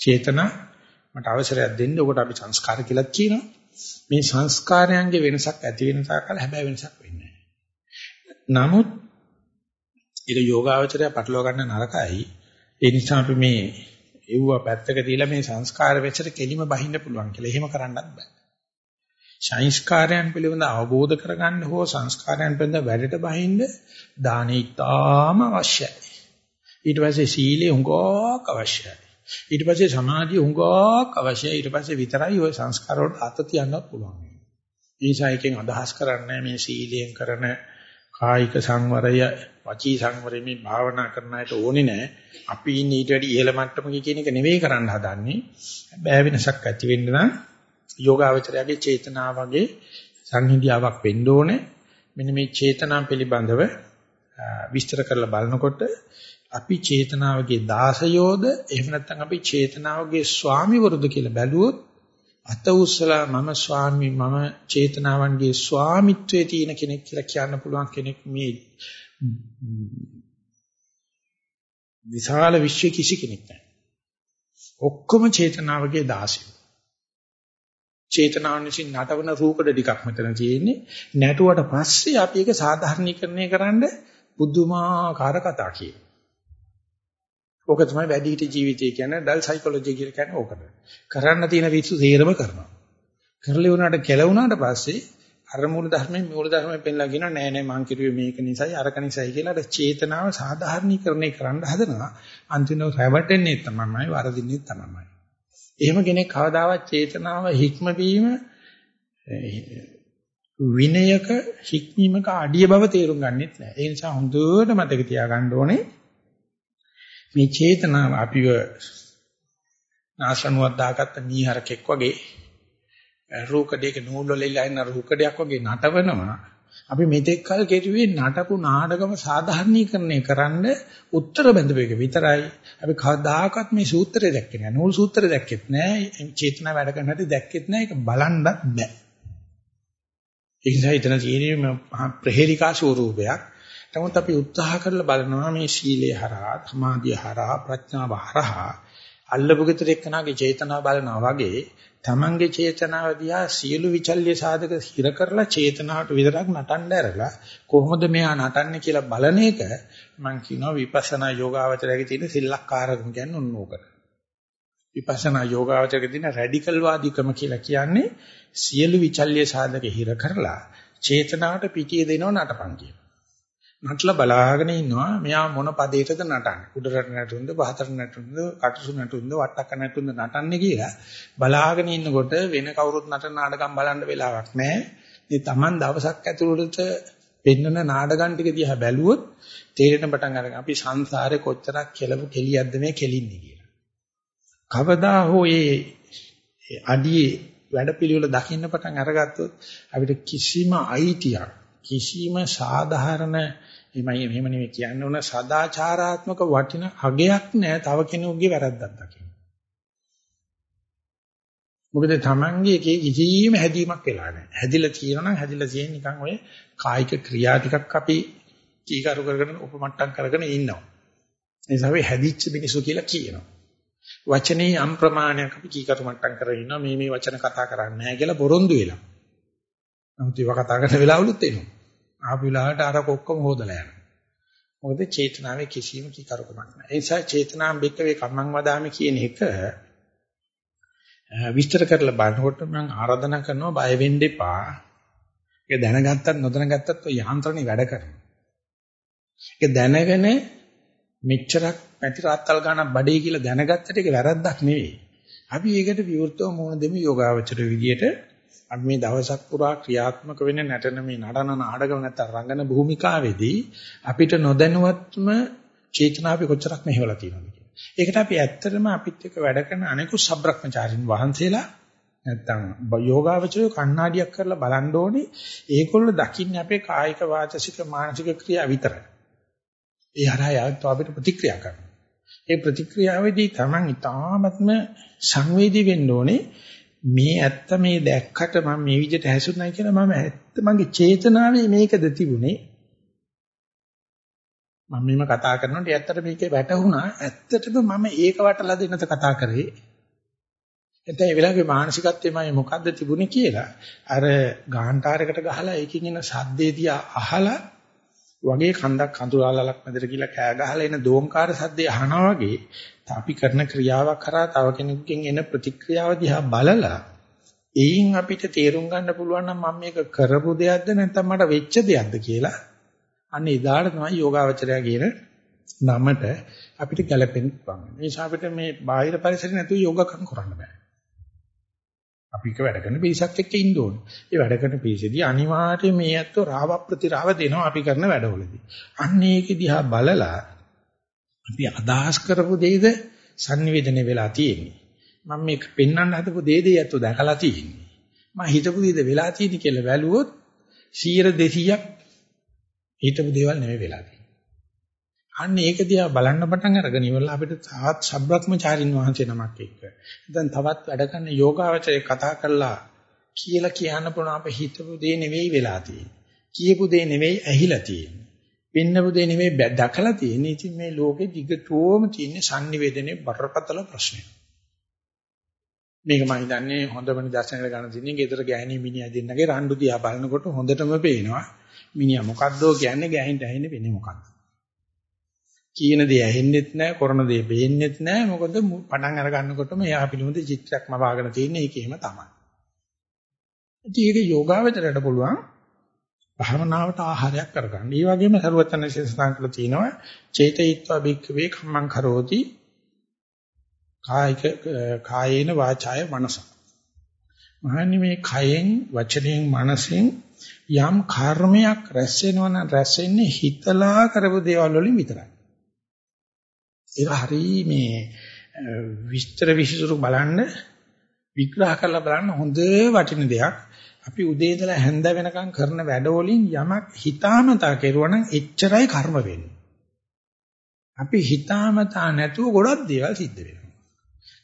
චේතනා මට අවසරයක් දෙන්න ඔකට අපි සංස්කාර කියලා කියනවා. මේ සංස්කාරයන්ගේ වෙනසක් ඇති වෙන තාකල් හැබෑ වෙනසක් වෙන්නේ නමුත් ඒක යෝගාවචරය පටලවා ගන්න නරකයි. ඒ නිසා අපි මේ එව්ව පැත්තක තියලා මේ සංස්කාර වෙච්චට කෙලිම බහින්න පුළුවන් කියලා එහෙම කරන්නත් බෑ. සංස්කාරයන් පිළිබඳ අවබෝධ කරගන්න හෝ සංස්කාරයන් පිළිබඳ වැඩට බහින්න දානෙ ඉතාම අවශ්‍යයි. ඊට පස්සේ සීලය උඟක් අවශ්‍යයි. ඊට පස්සේ සමාධිය උඟක් අවශ්‍යයි. ඊට පස්සේ විතරයි ওই සංස්කාර වලට අත තියන්නත් පුළුවන්. ඒ නිසා එකෙන් අදහස් කරන්නේ මේ සීලයෙන් කරන කායික සංවරය, වචී සංවරය මේ භාවනා කරන අයට ඕනේ නැහැ. අපි ඉන්නේ ඊට වැඩි ඉහළ මට්ටමක කියන එක නෙවෙයි කරන්න හදන්නේ. බෑ වෙනසක් ඇති වෙන්න නම් යෝගාවචරයේ චේතනාවගේ සංහිඳියාවක් වෙන්න ඕනේ. මෙන්න මේ චේතනා පිළිබඳව විස්තර කරලා බලනකොට අපි චේතනාවගේ දාසයෝද එහෙම නැත්නම් අපි චේතනාවගේ ස්වාමිවරුද කියලා බැලුවොත් අත උස්සලා මම ස්වාමි මම චේතනාවන්ගේ ස්වාමිත්වයේ තියෙන කෙනෙක් කියලා කියන්න පුළුවන් කෙනෙක් මේ විශාල විශ්වයේ කිසි කෙනෙක් නැහැ. ඔක්කොම චේතනාවගේ දාසයෝ. චේතනාවන් විසින් නටවන රූකඩ ටිකක් මෙතන තියෙන්නේ. නැටුවට පස්සේ අපි ඒක සාධාරණීකරණය කරන්න බුදුමාකාර කතා කියනවා. ඕක තමයි වැඩි හිටි ජීවිතය කියන්නේ ඩල් සයිකොලොජි කියලා කියන්නේ ඕකට. කරන්න තියෙන විශ්ු තේරම කරනවා. කරලේ වුණාට කෙලවුණාට පස්සේ අර මූල ධර්මයෙන් මූල ධර්මයෙන් පෙන්ලා කියනවා නෑ නෑ මං කිරුවේ මේක නිසායි අරක නිසායි කියලා අර චේතනාව සාධාරණීකරණය කරන්න හදනවා. අන්තිමට රැවටෙන්නේ තමයි වරදින්නේ තමයි. එහෙම කෙනෙක් කවදාවත් චේතනාව හික්ම වීම විනයක හික්මීමක අඩිය බව තේරුම් ගන්නෙත් නෑ. ඒ නිසා හොඳට මතක තියාගන්න ඕනේ මේ චේතනාව අපිව නාසනුවක් දාගත්ත මීහරකෙක් වගේ රූකඩයක නූල් වල ඉලා ඉන්න රූකඩයක් වගේ නටවනවා අපි මෙතෙක් කල් කෙරුවේ නටපු නාටකම සාධාරණීකරණය කරන්න උත්තර බඳපේක විතරයි. අපි කවදාකවත් මේ සූත්‍රය දැක්කේ නෑ. නූල් සූත්‍රය දැක්කෙත් නෑ. චේතනා වැඩ කරන හැටි දැක්කෙත් නෑ. ඒක බලන්නත් බෑ. ඒ නිසා හිතන තියෙන්නේ ප්‍රහේලිකා ස්වරූපයක්. නමුත් අපි උත්සාහ කරලා බලනවා මේ සීලය හරහා, සමාධිය හරහා, ප්‍රඥාව හරහා අල්ලපු ගෙදර එක්කනාගේ චේතනාව බලනවා වගේ තමන්ගේ චේතනාව දිහා සියලු විචල්්‍ය සාධක හිර කරලා චේතනාවට විතරක් නටන්න ඇරලා කොහොමද මෙයා නටන්නේ කියලා බලන එක මම කියනවා විපස්සනා යෝගාවචරයේ තියෙන සිල්ලක්කාරකම කියන්නේ උන්නෝකට. විපස්සනා යෝගාවචරයේ තියෙන රැඩිකල් වාදීකම කියලා කියන්නේ සියලු විචල්්‍ය සාධක හිර කරලා චේතනාවට පිටිය දෙනව නටපන් කියන. නටලා බලාගෙන ඉන්නවා. මෙයා මොන පදයකද නටන්නේ? උඩරට නටුන්ද පහතට නටුන්ද කටුසු නටුන්ද වට්ටක්ක නටුන්ද නටන්නේ කියලා බලාගෙන ඉන්නකොට වෙන කවුරුත් නටන නාටකම් බලන්න වෙලාවක් නැහැ. මේ Taman දවසක් ඇතුළත පෙන්නන නාටකම් ටික දිහා බැලුවොත් තේරෙන පටන් අරගෙන අපි සංසාරේ කොච්චරක් කෙලපු කෙලියක්ද මේ කෙලින්නේ කියලා. කවදා හෝ ඒ අඩියේ වැඩපිළිවෙල දකින්න පටන් අරගත්තොත් අපිට කිසිම අයිතියක් කිසිම සාධාරණ එමයි එහෙම නෙමෙයි කියන්න ඕන සදාචාරාත්මක වටින අගයක් නෑ තව කෙනෙකුගේ වැරද්දක් දකින්න. මොකද Tamange එකේ කිසිම හැදීමක් වෙලා නැහැ. හැදිලා තියෙනවා නම් හැදිලා තියෙන නිකන් ඔය කායික ක්‍රියා ටිකක් අපි කීකරු කරගෙන උපමට්ටම් කරගෙන ඉන්නවා. ඒ නිසා අපි හැදිච්ච මිනිසු කියලා කියනවා. වචනේ යම් ප්‍රමාණයක් අපි කීකරු මට්ටම් කරගෙන ඉන්නවා. මේ මේ වචන කතා කරන්නේ නැහැ කියලා පොරොන්දු වෙලා. නමුත් ඒව කතා කරන වෙලාවලුත් එනවා. ආපු වෙලාවට අර කොක්කම හොදලා යනවා. මොකද චේතනාවේ කිසිම කිකරකමක් නැහැ. ඒ නිසා චේතනාම් බික්කවේ කම්මං වදාමි කියන එක විස්තර කරලා බලනකොට මම ආරාධනා කරනවා බය වෙන්න එපා. ඒක දැනගත්තත් නොදැනගත්තත් ඔය යන්ත්‍රණේ වැඩ කරනවා. ඒක දැනගෙන මෙච්චරක් පැති රාත්තල් ගන්නක් බඩේ කියලා දැනගත්තට ඒක වැරද්දක් නෙවෙයි. අපි ඒකට විවෘතව මොන දෙමු යෝගාවචර විදියට අපි මේ දවසක් පුරා ක්‍රියාත්මක වෙන්නේ නැටන මේ නඩන නාඩගම නැත්නම් රංගන භූමිකාවේදී අපිට නොදැනුවත්ම චේතනාව කොච්චරක් මෙහෙवला තියෙනවද කියලා. ඒකට අපි ඇත්තටම අපිත් එක්ක වැඩ කරන අනෙකුත් සබ්‍රක්‍මචාරින් වහන්සේලා නැත්නම් යෝගාවචරය කණ්ණාඩියක් කරලා බලන්න ඕනේ ඒගොල්ලෝ දකින්නේ අපේ කායික වාචසික මානසික ක්‍රියා විතරයි. ඒ හරහා අපිට ප්‍රතික්‍රියා කරනවා. ඒ ප්‍රතික්‍රියාවේදී Taman ඊටාත්ම සංවේදී වෙන්න ඕනේ මේ ඇත්ත මේ දැක්කට මම මේ විදිහට හැසිරුණා කියලා මම ඇත්ත මගේ චේතනාවේ මේකද තිබුණේ. මම මේව කතා කරනකොට ඇත්තට මේකේ වැටහුණා. ඇත්තටම මම ඒක වටලා දෙන්නත කතා කරේ. එතන ඒ වෙලාවේ මානසිකත්වයේ මම මොකද්ද තිබුණේ කියලා අර ගාහන්ටාරයකට ගහලා ඒකින් එන සද්දේ දිහා අහලා වගේ කන්දක් කඳුරාලලක් මැදට ගිහලා කෑ ගහලා එන දෝංකාර සද්දේ අහනවා වගේ අපි කරන ක්‍රියාවක් කරා තව කෙනෙකුගෙන් එන ප්‍රතික්‍රියාව දිහා බලලා එයින් අපිට තේරුම් ගන්න පුළුවන් නම් මම මේක කරපු දෙයක්ද නැත්නම් මට වෙච්ච දෙයක්ද කියලා අන්න එදාට තමයි යෝගාවචරය කියන නමට අපිට ගැළපෙන්න පුළුවන්. ඒ නිසා අපිට මේ බාහිර පරිසරේ නැතුව යෝගකම් කරන්න බෑ. අපි එක වැඩ කරන පිරිසක් එක්ක ඉන්න ඕනේ. ඒ වැඩ කරන පිරිසේදී අනිවාර්යයෙන් මේ ඇත්තෝ රාව ප්‍රතිරාව දෙනවා අපි කරන වැඩවලදී. අන්න ඒක දිහා බලලා අපි අදහස් කරපු දෙයද sannivedana වෙලා තියෙන්නේ. මම මේක පෙන්වන්න හදපු දෙයද ඇත්තෝ දැකලා තියෙන්නේ. මම හිතපු දෙයද වෙලා තියෙන්නේ කියලා බැලුවොත් 100 200ක් හිතපු දේවල් නෙමෙයි වෙලා තියෙන්නේ. අන්න ඒක දිහා බලන්න පටන් අරගෙන ඉවරලා අපිට තාත් සබ්‍රක්‍මචාරින් වහන්සේ නමක් එක්ක. දැන් තවත් වැඩ කරන යෝගාවචරය කතා කරලා කියලා කියන්න පුළුවන් අපේ හිතපු දේ නෙවෙයි වෙලා තියෙන්නේ. කියපු දේ නෙවෙයි ඇහිලා තියෙන්නේ. පින්නපු දේ නෙවෙයි දැකලා තියෙන්නේ. ඉතින් මේ ලෝකෙ දිගටම තියෙන sannivedanaye බරපතල ප්‍රශ්නයක්. මේක මම හිතන්නේ හොඳම නිදර්ශනයකට ගන්න තියෙන්නේ ගෙදර ගෑණි මිනිහා දෙන්නගේ රණ්ඩු දිහා බලනකොට හොඳටම පේනවා. මිනිහා මොකද්දෝ කියන්නේ ගෑහින්ට ඇහෙන්නේ වෙන්නේ මොකක්ද? කියන දේ ඇහෙන්නෙත් නැහැ, කරන දේ පේන්නෙත් නැහැ. මොකද පටන් අර ගන්නකොටම එයා පිළිබඳ චිත්‍රයක්ම වාගෙන තියෙන්නේ ඒකේම තමයි. ඉතින් ඒක යෝගාවචරයට පුළුවන් භාවනාවට ආහාරයක් කරගන්න. ඒ වගේම සරුවචනසේ සඳහන් කරලා තියෙනවා චේතයිත්වා භික්ඛවේ කම්මං කරෝති කායික කායේන වාචාය මනස. මහන්නේ මේ කයෙන් වචනයෙන් මනසෙන් යම් කර්මයක් රැස් වෙනවා නම් රැස් වෙන්නේ හිතලා කරපු දේවල් වලින් විතරයි. ඒක හරි මේ විස්තර විශේෂරු බලන්න විග්‍රහ කරලා බලන්න හොඳ වටින දෙයක්. අපි උදේ ඉඳලා හැන්ද වෙනකම් කරන වැඩවලින් යමක් හිතාමතා කෙරුවා නම් එච්චරයි කර්ම වෙන්නේ. අපි හිතාමතා නැතුව ගොඩක් දේවල් සිද්ධ වෙනවා.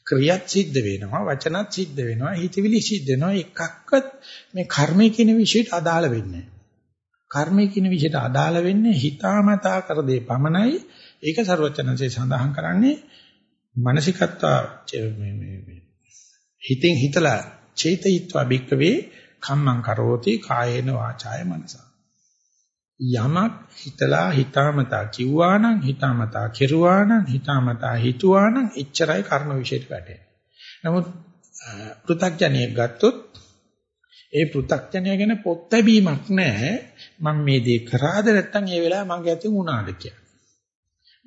ක්‍රියාත් සිද්ධ වෙනවා, වචනත් සිද්ධ වෙනවා, හිතවිලි සිද්ධ වෙනවා. එකක්වත් මේ කර්මය කියන විශේෂයට අදාළ වෙන්නේ නැහැ. කර්මය කියන විශේෂයට අදාළ වෙන්නේ හිතාමතා කර දේ පමණයි. ඒක ਸਰවචනසේ සඳහන් කරන්නේ මානසිකත්වා මේ මේ හිතෙන් හිතලා චේතයිත්වා බික්කවේ කම්මං කරෝති කායේන වාචාය මනසා යමක් හිතලා හිතාමතා කිව්වා නම් හිතාමතා කෙරුවා නම් හිතාමතා හිතුවා නම් එච්චරයි කර්ම විශේෂයට වැටෙන්නේ. නමුත් පෘථග්ජනියෙක් ගත්තොත් ඒ පෘථග්ජනය ගැන පොත් ලැබීමක් නැහැ. මම මේ දේ කරාද නැත්නම් ඒ වෙලාවේ මගේ අතින් උනාද කියලා.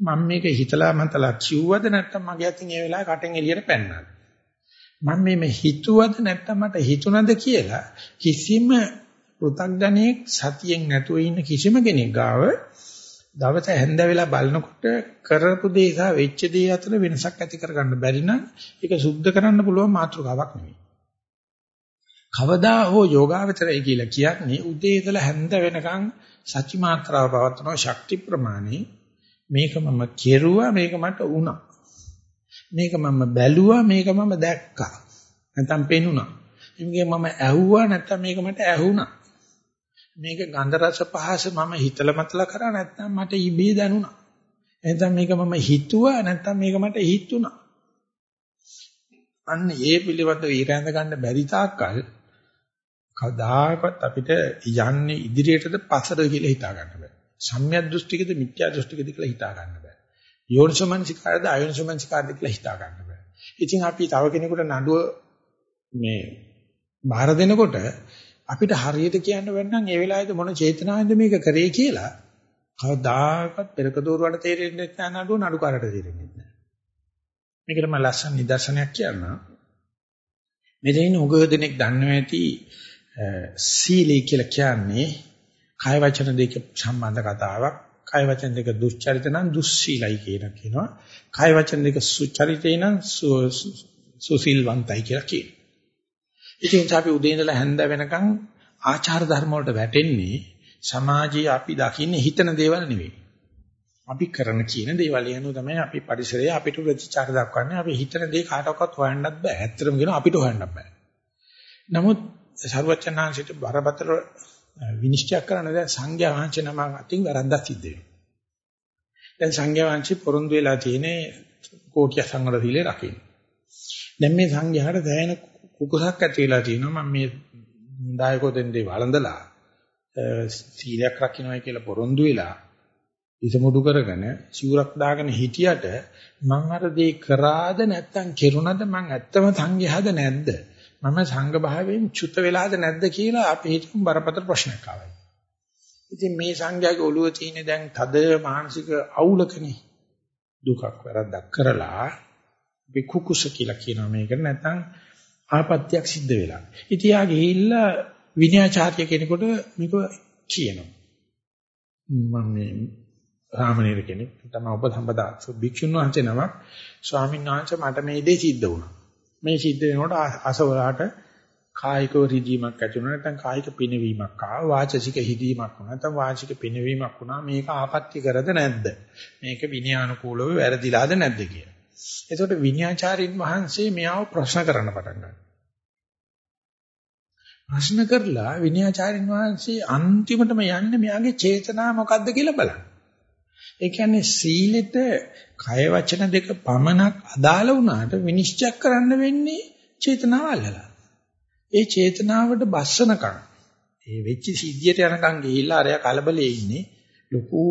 මම මේක හිතලා මතලා කිව්වද නැත්නම් මගේ අතින් ඒ වෙලාවේ කටෙන් එළියට පැන්නාද? මම මේ හිතුවද නැත්නම් මට හිතුණද කියලා කිසිම පෘථග්ජනෙක් සතියෙන් නැතුව ඉන්න කිසිම කෙනෙක් ගාව දවස හැන්ද වෙලා බලනකොට කරපු දේ සහ වෙච්ච දේ අතර වෙනසක් ඇති කරගන්න බැරි නම් ඒක සුද්ධ කරන්න පුළුවන් මාතෘකාවක් නෙවෙයි. කවදා හෝ යෝගාවචරය කියලා කියන්නේ උදේ ඉඳලා හැන්ද වෙනකන් සත්‍ය මාත්‍රාව පවත්වන ශක්ති ප්‍රමාණය මේක මම කෙරුවා මේක මට වුණා. මේක මම බැලුවා මේක මම දැක්කා. නැත්නම් පෙනුණා. මේක මම ඇහුවා නැත්නම් මේක මට ඇහුණා. මේක ගන්ධ රස පහස මම හිතලා මතලා කරා නැත්නම් මට ඉබේ දැනුණා. එහෙනම් මේක මම හිතුවා නැත්නම් මේක මට හිතුණා. අන්න ඒ පිළිබඳව ඊරැඳ ගන්න බැරි තාක්කල් කවදාකවත් අපිට යන්නේ ඉදිරියටද පස්සට කියලා හිතා ගන්න බෑ. සම්‍යක් දෘෂ්ටිකද මිත්‍යා දෘෂ්ටිකද කියලා හිතා ගන්න බෑ. යෝනිසමනසිකාරද අයෝනිසමනසිකාරද කියලා හිතා ගන්න බෑ. ඉතින් අපි තව කෙනෙකුට නඩුව මේ බාර දෙනකොට අපිට හරියට කියන්න වෙන්නම් ඒ වෙලාවේදී මොන චේතනාවෙන්ද මේක කරේ කියලා කවදාකවත් පෙරක දෝරුවට තේරෙන්නේ නැහැ නඩුව නඩුකාරට තේරෙන්නේ නැහැ. මේකට මම ලස්සන නිදර්ශනයක් කියන්නම්. මෙතන උගව දෙනෙක් දන්නවා ඇති සීලී කියලා කියන්නේ කය වචන දෙක සම්බන්ධ කතාවක්. කය වචන දෙක දුස්චරිත නම් දුස්සීලයි කියන කියනවා. කය වචන දෙක සුචරිතේ නම් සුසිල්වන්තයි කියලා කියනවා. ඉතින් අපි උදේ ඉඳලා හැන්ද වෙනකන් ආචාර ධර්ම වලට වැටෙන්නේ සමාජයේ අපි දකින්නේ හිතන දේවල් නෙවෙයි. අපි කරන කියන දේවල් යනු තමයි අපි පරිසරය අපිට ප්‍රතිචාර දක්වන්නේ. අපි හිතන දේ කාටවත් හොයන්නත් බෑ. ඇත්තටම කියනවා අපිට හොයන්නත් බෑ. නමුත් සර්වචනාංශිත බරපතල විනිශ්චය කරන්න දැන් සංඝයා වහන්සේ නම අතින් වැරද්දක් සිද්ධ වෙනවා. දැන් සංඝයා වහන්සේ පොරොන්දු වෙලා තියෙන්නේ කෝටිය සංවර සීලේ රකින්න. දැන් මේ සංඝයාට දැනෙන කුකුසක් ඇති වෙලා තියෙනවා මම මේ දායකෝ දෙන්නේ වළඳලා සීලයක් රකින්නයි කියලා පොරොන්දු වෙලා ඉසමුඩු කරගෙන සිවුරක් දාගෙන හිටියට මං අර දේ කරාද නැත්නම් කෙරුණාද මං ඇත්තම සංඝයාද නැද්ද මම සංඝ භාවයෙන් චුත වෙලාද නැද්ද කියලා අපි හිතමු බරපතල ප්‍රශ්නයක් ආවා. ඉතින් මේ සංඝයාගේ ඔළුව තියෙන දැන් තද මානසික අවුලකනේ දුකක් වැරද්දක් කරලා අපි කුකුස කියලා කියනවා මේකට නැත්නම් ආපත්‍යක් සිද්ධ වෙලා. ඉතින් යා ගිහිල්ලා විනයාචාර්ය කෙනෙකුට මේක කියනවා. මම මේ රාමණේර කෙනෙක් තමයි ඔබ සම්බදා භික්ෂුන් වහන්සේ නමක් ස්වාමීන් වහන්සේ මට මේ දේ සිද්ධ වුණා. මේ සිද්ධ වෙනකොට අසවලාට කායිකව රිදීමක් ඇති වුණා නැත්නම් කායික පිනවීමක් ආවා වාචසික හිදීමක් වුණා නැත්නම් වාචික පිනවීමක් වුණා මේක ආපත්‍ය කරද නැද්ද මේක විනයානුකූලව වැරදිලාද නැද්ද කියලා. එතකොට විනයාචාරින් වහන්සේ මෙයාව ප්‍රශ්න කරන්න පටන් ගන්නවා. ප්‍රශ්න කරලා විනයාචාරින් වහන්සේ අන්තිමටම යන්නේ මෙයාගේ චේතනාව මොකද්ද කියලා බලන්න. ඒ කියන්නේ සීලෙට කය වචන දෙක පමණක් අදාළ වුණාට විනිශ්චය කරන්න වෙන්නේ චේතනාව අල්ලලා. ඒ චේතනාවට බස්සනකම් ඒ වෙච්ච සිද්ධියට යනකම් ගිහිල්ලා අරයා කලබලයේ ඉන්නේ ලොකු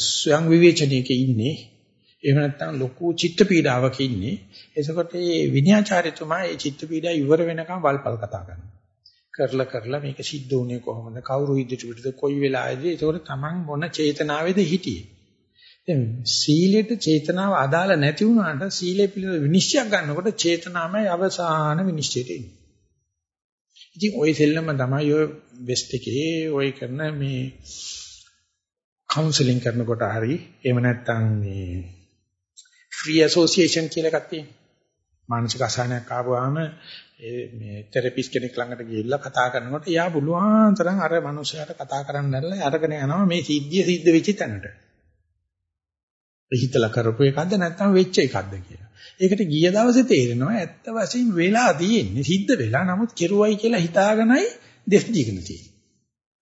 ස්වයං විවේචනයක ඉන්නේ. එහෙම නැත්නම් ලොකු චිත්ත පීඩාවක ඉන්නේ. එසකොට මේ විනයාචාර්යතුමා මේ චිත්ත පීඩාව ඉවර වෙනකම් වල්පල් කතා කරනවා. කරලා කරලා මේක සිද්ධ වුණේ කොහොමද? කවුරු ඉදිරියටද කොයි වෙලාවේද? ඒකෝට තමන් මොන චේතනාවේද හිටියේ? දැන් සීලෙට චේතනාව අදාළ නැති වුණාට සීලය පිළිබඳ විනිශ්චය ගන්නකොට චේතනාවයි අවසාන විනිශ්චයට එන්නේ. ඉතින් ওই සෙල්ලම තමයි ඔය වෙස්ට් එකේ ඔය කරන මේ කවුන්සලින් කරනකොට හරි එහෙම නැත්නම් මේ ෆ්‍රී ඇසෝසියේෂන් කියලා එකක් තියෙනවා. මානසික අසහනයක් ආවම මේ තෙරපිස් කෙනෙක් ළඟට ගිහිල්ලා කතා කරනකොට එයා පුළුවන් තරම් අර මනුස්සයාට කතා කරන්න නැරලා අරගෙන යනවා මේ සිද්ධිය සිද්ධ වෙච්ච තැනට. හිතලා කරපු එකක්ද නැත්නම් වෙච්ච එකක්ද කියලා. ඒකට ගිය දවසේ තේරෙනවා ඇත්ත වශයෙන්ම වෙලා තියෙන්නේ සිද්ධ වෙලා නමුත් කෙරුවයි කියලා හිතාගෙනයි දෙස් දීගෙන තියෙන්නේ.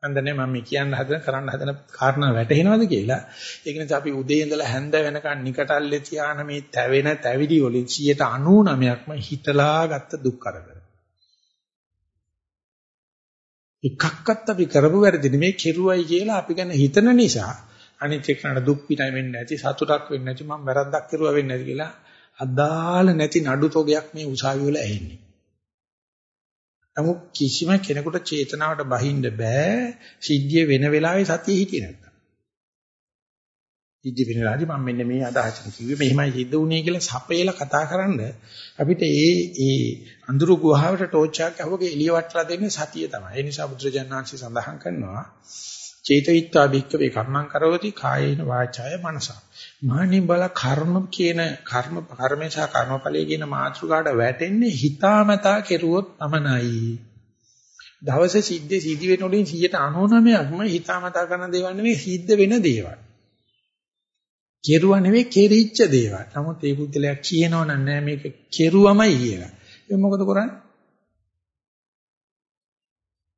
හන්දනේ මම කියන්න හදන කරන්න හදන කාරණා වැටහෙනවද කියලා. ඒක නිසා අපි උදේ ඉඳලා හැන්ද වෙනකන් නිකටල්ලේ තියාන මේ තැවෙන තැවිලි වලින් 99%ක්ම හිතලා ගත්ත දුක් කරදර. එකක්වත් අපි කරපු වැරදි නෙමේ කෙරුවයි කියලා අපි ගැන හිතන නිසා අනිත් එක්කනට දුක් පිටයි වෙන්නේ නැති සතුටක් වෙන්නේ නැති මම වැරද්දක් කරුවා වෙන්නේ නැති කියලා අදාළ නැති නඩු තෝගයක් මේ උසාවි වල ඇහෙන්නේ. නමුත් කිසිම කෙනෙකුට චේතනාවට බහින්න බෑ සිද්ධිය වෙන වෙලාවේ සතිය හිටියේ නැත්තම්. සිද්ධිය වෙන වෙලාවදී මම මෙන්න මේ අදහසෙන් කිව්වේ මෙහෙමයි සිද්ධ වුණේ කියලා සපේලා කතා කරන්න අපිට ඒ ඒ අඳුරු ගුහාවට ටෝච් එකක් අහුවගේ එළිය වටලා දෙන්නේ සතිය තමයි. ඒ නිසා බුදුරජාණන් වහන්සේ සඳහන් කරනවා චේතවිත්වා භික්කවේ කම්මං කරවති කායේන වාචාය මනසා. මහණින් බල කර්ම කියන කර්ම කර්මේශා කර්මඵලයේ කියන මාතෘකාවට වැටෙන්නේ හිතාමතා කෙරුවොත් පමණයි. දවසේ සිද්ධ සිද්ධ වෙන වලින් 99%ක්ම හිතාමතා කරන දේවල් නෙවෙයි සිද්ධ වෙන දේවල්. කෙරුවා නෙවෙයි කෙරිච්ච දේවල්. නමුත් ඒ බුද්ධලයා කියනව නෑ මේක කෙරුවමයි කියලා. ඒක මොකද කරන්නේ?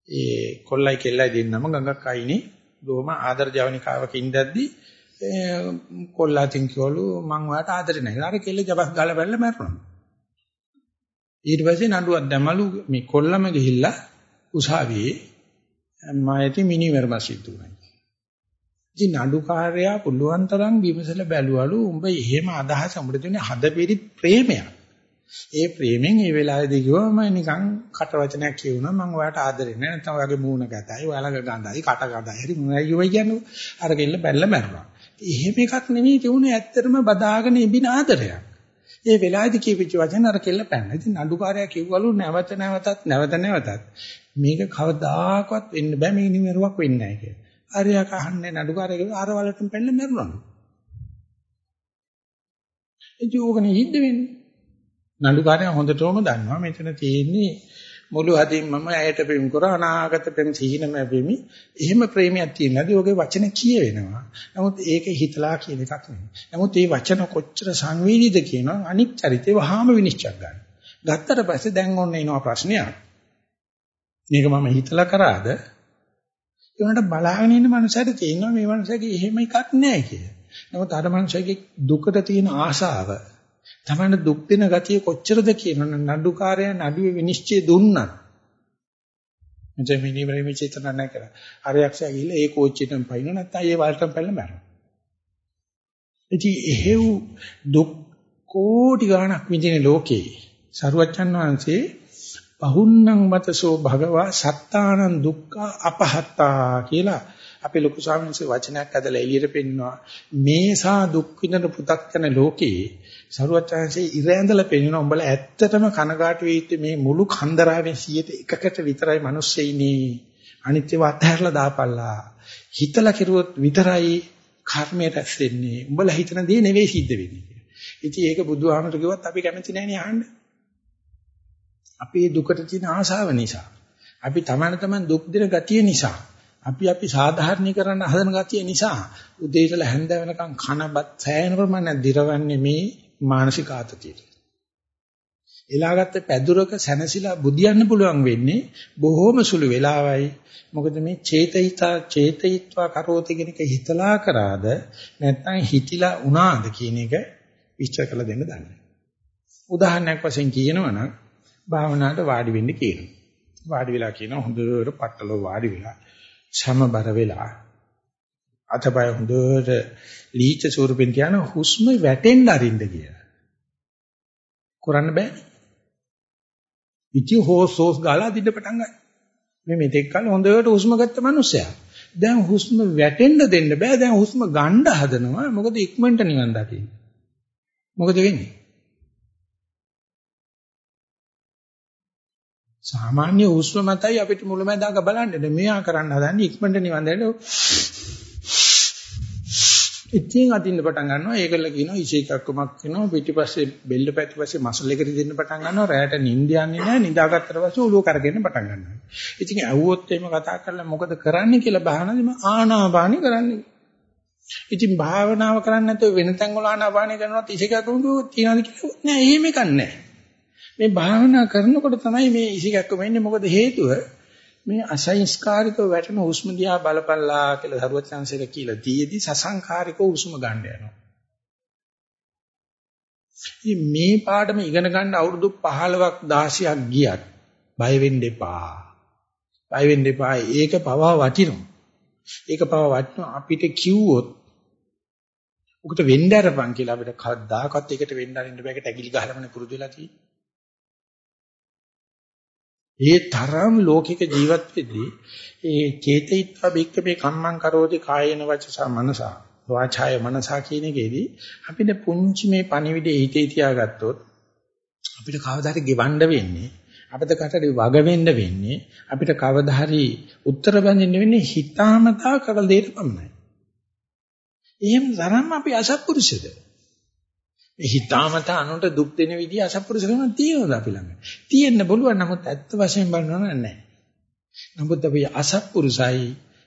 ඒ කොල්ලයි කෙල්ලයි දෙන්නම ගඟක් අයිනේ බොහොම ආදර ජවනිකාවක ඉඳද්දී කොල්ලා තින්කවලු මං ඔයාට ආදරේ නැහැ. අර කෙල්ල ජබස් ගාලා බැලලා මැරුණා. ඊට පස්සේ නඩුවක් දැමලු මේ කොල්ලම ගිහිල්ලා උසාවියේ මායති මිනිමර්ම සිද්ධ වුණා. ඉතින් නඩුකාරයා පුළුවන් තරම් විමසලා බැලුවලු උඹ එහෙම අදහස උඹට දෙන්නේ හදපිරි ප්‍රේමයක්. ඒ ප්‍රේමෙන් ඒ වෙලාවේදී කිව්වම නිකන් කට වචනයක් කියුණා මම ඔයාලට ආදරේ නැහැ නැත්නම් ඔයාගේ මූණ ගැතයි ඔයාලගේ ගඳයි කට ගඳයි හරි මොනවයි කියවයි කියන්නේ අර කෙල්ල බැලලා මැරුණා. එහෙම එකක් නෙවෙයි තියුනේ ඇත්තටම බදාගෙන ඉබින ආදරයක්. ඒ වෙලාවේදී කියපිච්ච වචන අර කෙල්ල පැන්න. ඉතින් නඩුකාරයා කිව්වලු නැවත නැවතත් නැවත නැවතත් මේක කවදාකවත් වෙන්න බෑ මේ නිමරුවක් වෙන්නේ නැහැ කියලා. අරයා කහන්නේ නඩුකාරයා කිව්වා අර වලටම පැන්න මැරුණා. ඒ ජෝගනේ හිට වෙන්නේ. නඩුකාරයා හොඳටම දන්නවා මෙතන තියෙන්නේ මුළු හදින් මම ඇයට ප්‍රේම කර අනාගත ප්‍රේම සිහිනම වෙමි. එහෙම ප්‍රේමයක් තියෙන නැති ඔගේ වචන කියවෙනවා. නමුත් ඒක හිතලා කියන එකක් නෙමෙයි. නමුත් මේ වචන කොච්චර සංවේදීද කියනවා අනික් චරිතේ වහාම විනිශ්චය ගන්න. ගත්තට පස්සේ දැන් ඔන්න එනවා ප්‍රශ්නයක්. මේක මම හිතලා කරාද? ඒකට බලාගෙන ඉන්න මනුස්සයට තේරෙනවා මේ මනුස්සයාගේ එහෙම එකක් නැහැ කියලා. නමුත් අර මනුස්සයාගේ දුකට තියෙන ආශාව තමන්න දුක් දෙන ගතිය කොච්චරද කියනවනම් නඩුකාරයා නඩුවේ විනිශ්චය දුන්නා. මෙතන මිනිමරේ මේ චේතන නැහැ කියලා. අරයක්ෂයා ගිහිල්ලා ඒ කෝච්චියටම පයින්න නැත්නම් ඒ වලටම පැල්ල මැරෙනවා. ඉතින් එහෙව් දුක් කෝටි ගණක් විඳින ලෝකේ සරුවච්චන් වහන්සේ පහුන්නං මතසෝ භගවා සත්තානං දුක්ඛ අපහත්තා කියලා අපේ ලොකු ස්වාමීන් වහන්සේ වචනයක් අදලා එළියට පෙන්නනවා මේසා දුක් විඳින පු탁 කරන ලෝකේ සරුවචාන්සේ ඉර ඇඳලා පෙන්නන උඹලා ඇත්තටම කනගාටු වෙයිත්තේ මේ මුළු කන්දරාවෙන් 100ට විතරයි මිනිස්සෙ ඉන්නේ. අනිත්‍යව අත්හැරලා දාපල්ලා. හිතලා කෙරුවොත් විතරයි කර්මය රැස් වෙන්නේ උඹලා හිතන දේ නෙවෙයි සිද්ධ වෙන්නේ ඉතින් ඒක බුදුහාමර කිව්වත් අපි කැමති නැහැ නේ අහන්න අපේ දුකට තියෙන ආශාව නිසා. අපි තමන තමන් දුක් දෙන ගතිය නිසා. අපි අපි සාධාරණීකරණ හදන ගතිය නිසා. උදේ ඉඳලා හැන්ද වෙනකන් කනබත් සෑහෙන ප්‍රමාණයක් දිරවන්නේ මේ මානසික ආතතියට. එලාගත්ත පැදුරක සැනසিলা බුදියන්න පුළුවන් වෙන්නේ බොහොම සුළු වෙලාවයි. මොකද මේ චේතිතා චේතිත්වා කරෝති කියන එක හිතලා කරාද නැත්නම් හිතිලා උනාද කියන එක විස්තර කරලා දෙන්න දන්නේ. උදාහරණයක් වශයෙන් කියනවා නම් භාවනාවට වාඩි වෙන්න කියනවා. වාඩි වෙලා කියනවා හොඳට පట్టල වාඩි වෙලා සමබර වෙලා අතපය හොඳට ලීච ස්වරූපෙන් කියන හුස්ම වැටෙන්න අරින්න කියලා. කරන්න බෑ. ඉති හොස් හොස් ගාලා දින්න පටන් ගන්න. මේ මෙතෙක් කල හොඳට හුස්ම ගත්ත මිනිස්සයා. දැන් හුස්ම වැටෙන්න දෙන්න බෑ. දැන් හුස්ම ගන්න හදනවා. මොකද ඉක්මනට නිවන් දකින්න. මොකද වෙන්නේ? සාමාන්‍ය හුස්ම මතයි අපිට මුලමඳාක බලන්නේ. මෙයා කරන්න හදන්නේ ඉක්මනට නිවන් දැන්න ඉතින් අදින්න පටන් ගන්නවා. ඒකල කියනවා ඉසේකක්කමක් වෙනවා. පිටිපස්සේ බෙල්ල පැතිපස්සේ මසල් එක රිදෙන්න පටන් ගන්නවා. රැයට නිින්ද යන්නේ නැහැ. නිදාගත්තට පස්සේ ඔළුව කරගෙන පටන් ගන්නවා. ඉතින් ඇහුවොත් එහෙම කතා කරලා මොකද කරන්නේ කියලා බහනදිම ආනාපානි කරන්නේ. ඉතින් භාවනාව කරන්නේ නැතුව වෙන තැන් වල ආනාපානි කරනවත් ඉසේකක්කම තියනවාද කියලා නෑ. එහෙම එකක් නෑ. මේ භාවනා කරනකොට තමයි මේ ඉසිකක්කම එන්නේ මොකද හේතුව මේ අසංස්කාරිකව වැටෙන හුස්ම දිහා බලපල්ලා කියලා සරුවත් chance කියලා දීදී සසංකාරිකව හුස්ම ගන්න යනවා. ඉතින් මේ පාඩම ඉගෙන ගන්න අවුරුදු 15ක් 16ක් ගියත් බය වෙන්න එපා. බය වෙන්න එපා. ඒක පවා වටිනවා. ඒක පවා වටිනවා අපිට කිව්වොත් උකට වෙන්න අරපන් කියලා අපිට කවදාකවත් ඒකට වෙන්න අරින්න බෑ. ඒකට ඇගිලි ගහලාමනේ පුරුදු වෙලා තියෙන්නේ. ඒ තරම් ලෝකික ජීවත් වෙද්දී ඒ චේතිත්වා බික්කමේ කම්මං කරෝති කායේන වචසා මනසා වාචාය මනසා කියන එකේදී අපිට පුංචි මේ පණිවිඩය හිතේ තියාගත්තොත් අපිට කවදාද ගෙවන්න වෙන්නේ අපිට කටට වග වෙන්න වෙන්නේ අපිට කවදා හරි උත්තර බඳින්න වෙන්නේ හිතාමතා කරලා දෙන්න පමණයි. එහෙම තරම් අපි අසත්පුරුෂද? මේ හිතාමතා අනුන්ට දුක් දෙන විදිහ අසත්පුරුෂකම තියෙනවද අපි ළඟ? තියෙන්න බලුවන් නමුත් ඇත්ත වශයෙන් බලනවා නැහැ. නමුත් අපි අසත්පුරුසයි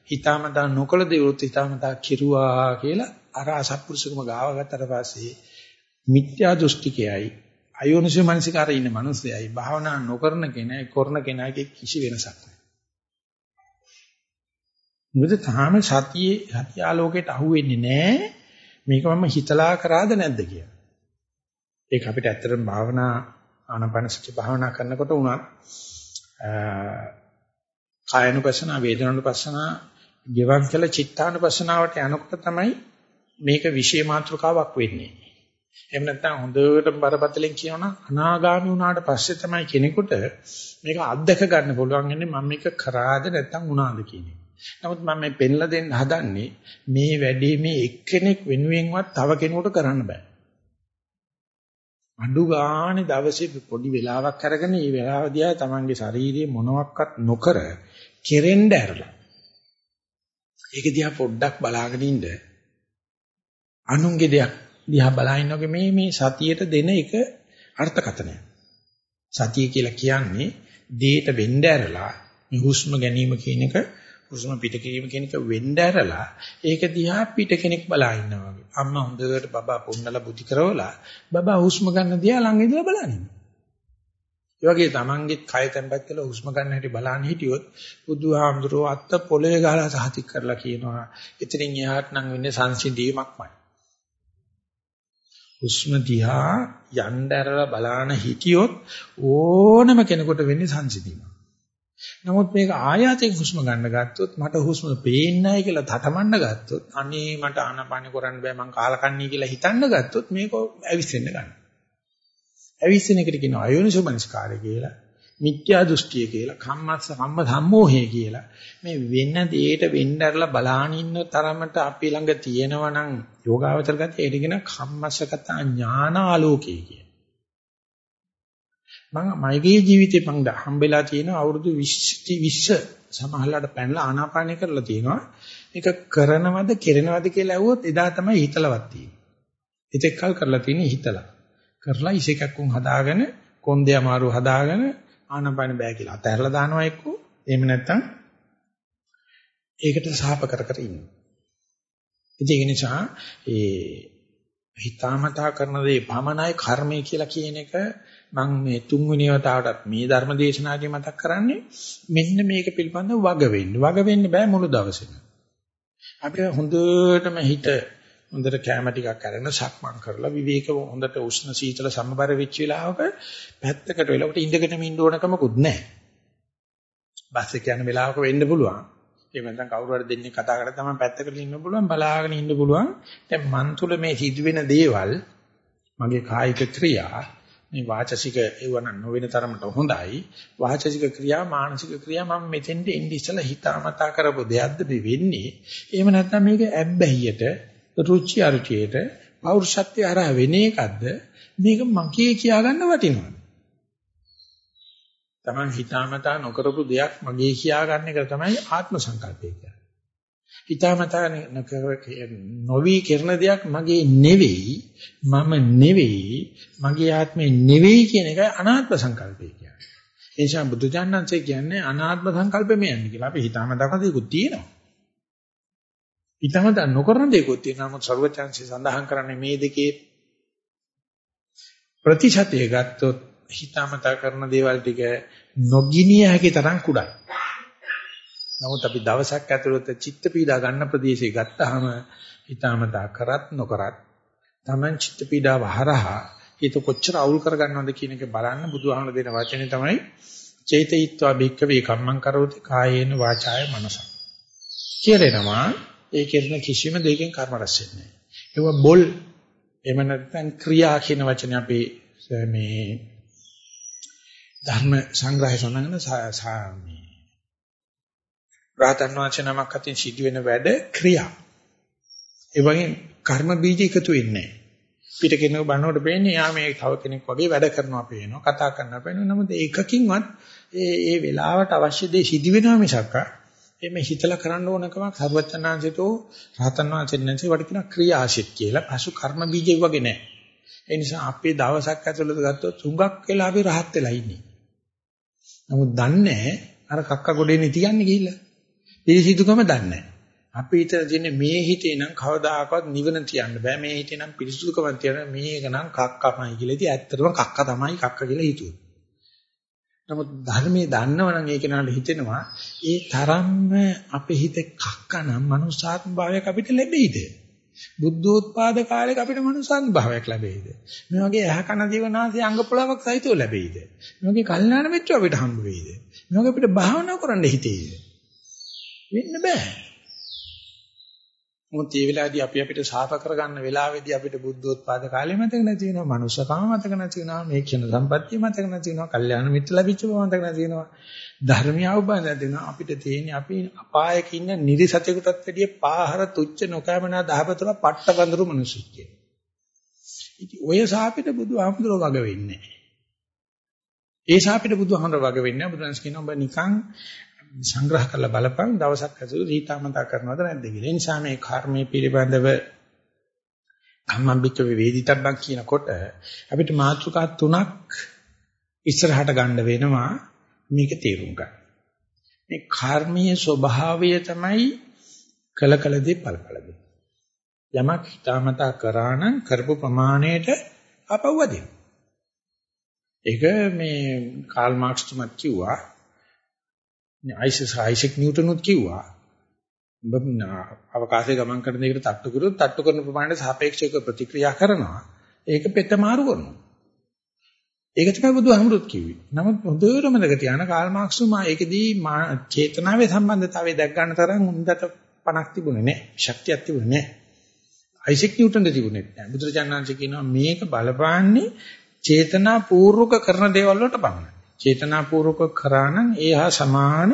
හිතාමතා නොකල දේවොත් හිතාමතා කිරුවා කියලා අර අසත්පුරුෂකම ගාව ගත්තට පස්සේ මිත්‍යා දෘෂ්ටිකයයි අයෝනිසෝ මනසිකාරය ඉන්න මිනිස්සයයි භාවනා නොකරන කෙනා කරන කෙනාගේ කිසි වෙනසක් නැහැ. මොකද තාම සතියේ සතිය ආලෝකයට අහුවෙන්නේ නැහැ. මේක මම හිතලා කරාද නැද්ද කියලා. ඒක අපිට ඇත්තටම භාවනා ආනපනසති භාවනා කරනකොට උනත් කායනුපස්සන වේදනානුපස්සන ගෙවන් කළ චිත්තානුපස්සනාවට යනකොට තමයි මේක විශේෂ මාත්‍රකාවක් වෙන්නේ. එහෙම නැත්නම් හොඳට බරපතලෙන් කියනවා අනාගාමී වුණාට පස්සේ තමයි කෙනෙකුට මේක අත්දක ගන්න පුළුවන් ඉන්නේ මම මේක කරාද නැත්නම් වුණාද කියන එක. නමුත් මම මේ පෙන්ලා දෙන්න හදන්නේ මේ වැඩේ මේ එක්කෙනෙක් වෙනුවෙන්වත් තව කෙනෙකුට කරන්න බෑ. අඩු ගානේ දවසේ පොඩි වෙලාවක් අරගෙන මේ වෙලාව දිහා තමන්ගේ ශරීරයේ මොනවත් නොකර කෙරෙන්න ඇරලා. ඒක දිහා පොඩ්ඩක් බලාගෙන ඉන්න. අනුන්ගේ දෙයක් දිහා බලාගෙන ඉන්නකො මේ මේ සතියට දෙන එක අර්ථකතනය. සතිය කියලා කියන්නේ දේට වෙන්න ඇරලා මේ හුස්ම ගැනීම කියන එක හුස්ම පිට කිරීම කියන එක වෙන්න ඇරලා ඒක දිහා පිට කෙනෙක් බලා ඉන්නවා වගේ. අම්මා හොඳට බබා පොන්නලා බුද්ධි කරවලා බබා හුස්ම ගන්න දිහා ළඟ ඉඳලා බලන්නේ. ඒ වගේ තමන්ගෙත් කය තැම්පත් කරලා හුස්ම ගන්න හැටි බලන්න හිටියොත් බුදුහාමුදුරුවෝ අත්ත පොළවේ ගහලා සහතික කරලා කියනවා. ඉතින් එහාට නම් වෙන්නේ සංසිඳීමක්මයි. හුස්ම දිහා යන්න ඇරලා බලන හිටියොත් ඕනම කෙනෙකුට වෙන්නේ සංසිඳීමක්. නමුත් මේක ආයාතයෙන් හුස්ම ගන්න ගත්තොත් මට හුස්ම පේන්නේ නැහැ කියලා තටමන්න ගත්තොත් අනේ මට ආනපාන කරන්න බෑ මං කාලකන්ණී කියලා හිතන්න ගත්තොත් මේක ඇවිස්සෙන්න ගන්නවා. ඇවිස්සෙන එකට කියනවා අයෝනිසෝ මනස්කාරය කියලා. මිත්‍යා දෘෂ්ටිය කියලා, කම්මස්ස කම්ම සම්මෝහය කියලා. මේ වෙන දෙයට වෙන්නරලා බලාන ඉන්න තරමට අපි ළඟ තියෙනවා නම් යෝගාවචර ගතිය ඒක කියන කම්මස්සගත ඥානාලෝකය කිය. මම මගේ ජීවිතේ මං හම්බෙලා තියෙන අවුරුදු 20 20 සමහරලාට පැනලා ආනාපානය කරලා තියෙනවා. ඒක කරනවද කෙරෙනවද කියලා ඇහුවොත් එදා තමයි හිතලවත් තියෙන්නේ. ඒකෙක් කල් කරලා තියෙන්නේ හිතලා. කරලා ඉසේකක් උන් හදාගෙන කොන්දේ අමාරු හදාගෙන ආනාපාන බෑ කියලා අතහැරලා දානවා එක්කෝ. එහෙම නැත්නම් ඒකට සාප කර කර ඉන්නවා. ඒක නිසා ඒ හිතාමතා කරන දේ පමණයි කර්මය කියලා කියන එක මම මේ තුන්වෙනි වතාවටත් මේ ධර්ම දේශනාවේ මතක් කරන්නේ මෙන්න මේක පිළිබඳව වග වෙන්න. වග වෙන්න බෑ මුළු දවසේම. අපිට හොඳටම හිත හොඳට කැම ටිකක් අරගෙන සක්මන් කරලා විවේකව හොඳට උෂ්ණ සීතල සමබර වෙච්ච වෙලාවක පැත්තකට වෙලකට ඉඳගෙන ඉන්න ඕනකමකුත් නැහැ. බස් එක යන වෙලාවක වෙන්න පුළුවන්. එහෙම නැත්නම් කවුරු හරි දෙන්නේ කතා කරලා තමයි පැත්තකට ඉන්න පුළුවන් බලාගෙන ඉන්න පුළුවන්. දැන් මන් තුල මේ සිදුවෙන දේවල් මගේ කායික ක්‍රියා මේ වාචසික ඒවන නොවන තරමට හොඳයි. වාචසික ක්‍රියා මානසික ක්‍රියා මම මෙතෙන්ට එන්නේ ඉස්සලා හිතාමතා කරපු දෙයක්ද මේ වෙන්නේ. එහෙම නැත්නම් මේක ඇබ්බැහියට, රුචි අරුචියට, පෞරුෂත්වය හරහා වෙන එකක්ද? මේක මගේ කියා ගන්න වටිනවද? Taman හිතාමතා නොකරපු දෙයක් මගේ කියා ගන්න එක තමයි ආත්ම සංකල්පය කියන්නේ. හිතාමතා නොවි කරන දෙයක් මගේ නෙවෙයි මම නෙවෙයි මගේ ආත්මේ නෙවෙයි කියන එකයි අනාත්ම සංකල්පය කියන්නේ. ඒ නිසා බුදුජානන්සේ කියන්නේ අනාත්ම සංකල්පෙම යන්නේ කියලා. අපි හිතාමතා කදේකුත් තියෙනවා. හිතාමතා නොකරන දේකුත් තියෙනවා. නමුත් ਸਰවචන්සේ සඳහන් කරන්නේ මේ දෙකේ ප්‍රතිශතය ගත්තොත් හිතාමතා කරන දේවල් ටික නොගිනිය හැකි තරම් කුඩායි. නමුත් අපි දවසක් ඇතුළත චිත්ත පීඩා ගන්න ප්‍රදේශය ගත්තාම හිතාමතා කරත් නොකරත් Taman චිත්ත පීඩාව හරහා ඒක කොච්චර අවුල් කරගන්නවද කියන එක බලන්න බුදුහාමර දෙන වචනේ තමයි චේතයිත්වා භික්කවේ කම්මං කරෝති කායේන වාචාය මනස. කියලෙනවා ඒ කෙරෙන කිසිම දෙයකින් කර්ම රැස් වෙන්නේ නැහැ. ඒවා බොල් එහෙම නැත්නම් ක්‍රියා කියන වචනේ අපි මේ ධර්ම සංග්‍රහය සඳහන් මේ රාතන් වහන්සේ නමක් අතින් සිදුවෙන වැඩ ක්‍රියා. ඒ වගේ කර්ම බීජ එකතු වෙන්නේ නැහැ. පිට කෙනෙකු බannකොට පේන්නේ යා මේ තව කෙනෙක් වගේ වැඩ කරනවා පේනවා කතා කරනවා පේනවා නමුත් ඒකකින්වත් ඒ ඒ වෙලාවට අවශ්‍ය දේ සිදු වෙනවා මිසක් එමේ හිතලා කරන්න ඕනකමක් සර්වචනාංශිතෝ රහතන් වහන්සේ නැති වට කියන ක්‍රියාශිත කියලා පසු කර්ම බීජය වගේ නැහැ. ඒ නිසා අපේ දවසක් ඇතුළත ගත්තොත් හුඟක් වෙලා අපි rahat වෙලා ඉන්නේ. නමුත් දන්නේ අර කක්ක ගොඩේනේ තියන්නේ ගිහිල්ලා. පිරිසිදුකම දන්නේ නැහැ. අපි හිතන තියෙන්නේ මේ හිතේ නම් කවදාකවත් නිවන තියන්න බෑ. මේ හිතේ නම් පිරිසුදුකමක් තියන්න මේක නම් කක්කමයි කියලා. ඉතින් ඇත්තටම කක්ක තමයි කක්ක කියලා හිතුවා. නමුත් ධර්මයේ දන්නවනම් ඒක නට හිතෙනවා ඒ තරම්ම අපේ හිතේ කක්ක නම් මනුෂ්‍යාත්ම භාවයක් අපිට ලැබෙයිද? බුද්ධෝත්පාද කාලයක අපිට මනුෂ්‍යාත්ම භාවයක් ලැබෙයිද? මේ වගේ ඇහ කන දිවනාසය අංග පොළවක් සහිතව ලැබෙයිද? මේ වගේ කල්යාණ මිත්‍ර අපිට හම්බ වෙයිද? මේ වගේ අපිට භාවනා කරන්න හිතෙයිද? වෙන්න බෑ. මොකද මේ වෙලාවේදී අපි අපිට ශාප කරගන්න වෙලාවේදී අපිට බුද්ධෝත්පාද කාලෙ මතක නැති වෙනවා, මනුෂ්‍යකම මතක නැති වෙනවා, මේ ක්ෂණ සම්පත්තිය මතක නැති වෙනවා, කල්යාණ මිත්‍ර ලැබිච්ච බව මතක නැති වෙනවා. ධර්මීය අවබෝධය නැති වෙනවා. අපිට තියෙන්නේ අපි අපායක ඉන්න නිරිසතෙකුටත් වැඩිය පාහර තුච්ච නොකෑමනා දහපතල පට්ටබඳුරු මිනිස්සු කියන. ඉතින් ඔය ශාපෙට බුදුහාමුදුරුවෝ වග වෙන්නේ නැහැ. ඒ ශාපෙට බුදුහාමුදුරුවෝ වග වෙන්නේ නැහැ. බුදුන්ස් කියනවා ඔබ නිකන් සංග්‍රහ කරලා බලපන් දවසක් ඇතුළත හිතාමතා කරනවද නැද්ද කියලා. ඒ නිසා මේ කර්මයේ පිළිබඳව කම්මම්බික වේදිතබ්බක් කියනකොට අපිට මාතෘකා තුනක් ඉස්සරහට ගන්න වෙනවා මේක තේරුම් ගන්න. මේ කර්මයේ ස්වභාවය තමයි කල කල දේ පළපළදී. යමක් හිතාමතා කරා නම් කරපු ප්‍රමාණයට අපවදින. ඒක මේ කාල් මාක්ස් තුමත් කිව්වා අයිසස් අයිසෙක් නිව්ටනුත් කිව්වා ඔබ අවකාශයේ ගමන් කරන දෙයකට තට්ටු කරොත් තට්ටු කරන ප්‍රමාණයට සාපේක්ෂව ප්‍රතික්‍රියා කරනවා. ඒක පෙත්ත මාරු කරනවා. ඒක තමයි බුදුහාමුදුරුත් කිව්වේ. නමුත් හොඳට මතක තියාගන්න කාල් මාක්ස් තුමා ඒකෙදී චේතනාවේ සම්බන්ධතාවය දැක් ගන්න තරම් හොඳට පණක් තිබුණේ නැහැ. ශක්තියක් තිබුණේ නැහැ. අයිසෙක් නිව්ටන්ද තිබුණේ නැහැ. බුදුරජාණන් කියනවා මේක බලපාන්නේ චේතනා පූර්වක කරන දේවල් වලට පමණයි. චේතනාපූර්වක කරා නම් ඒ හා සමාන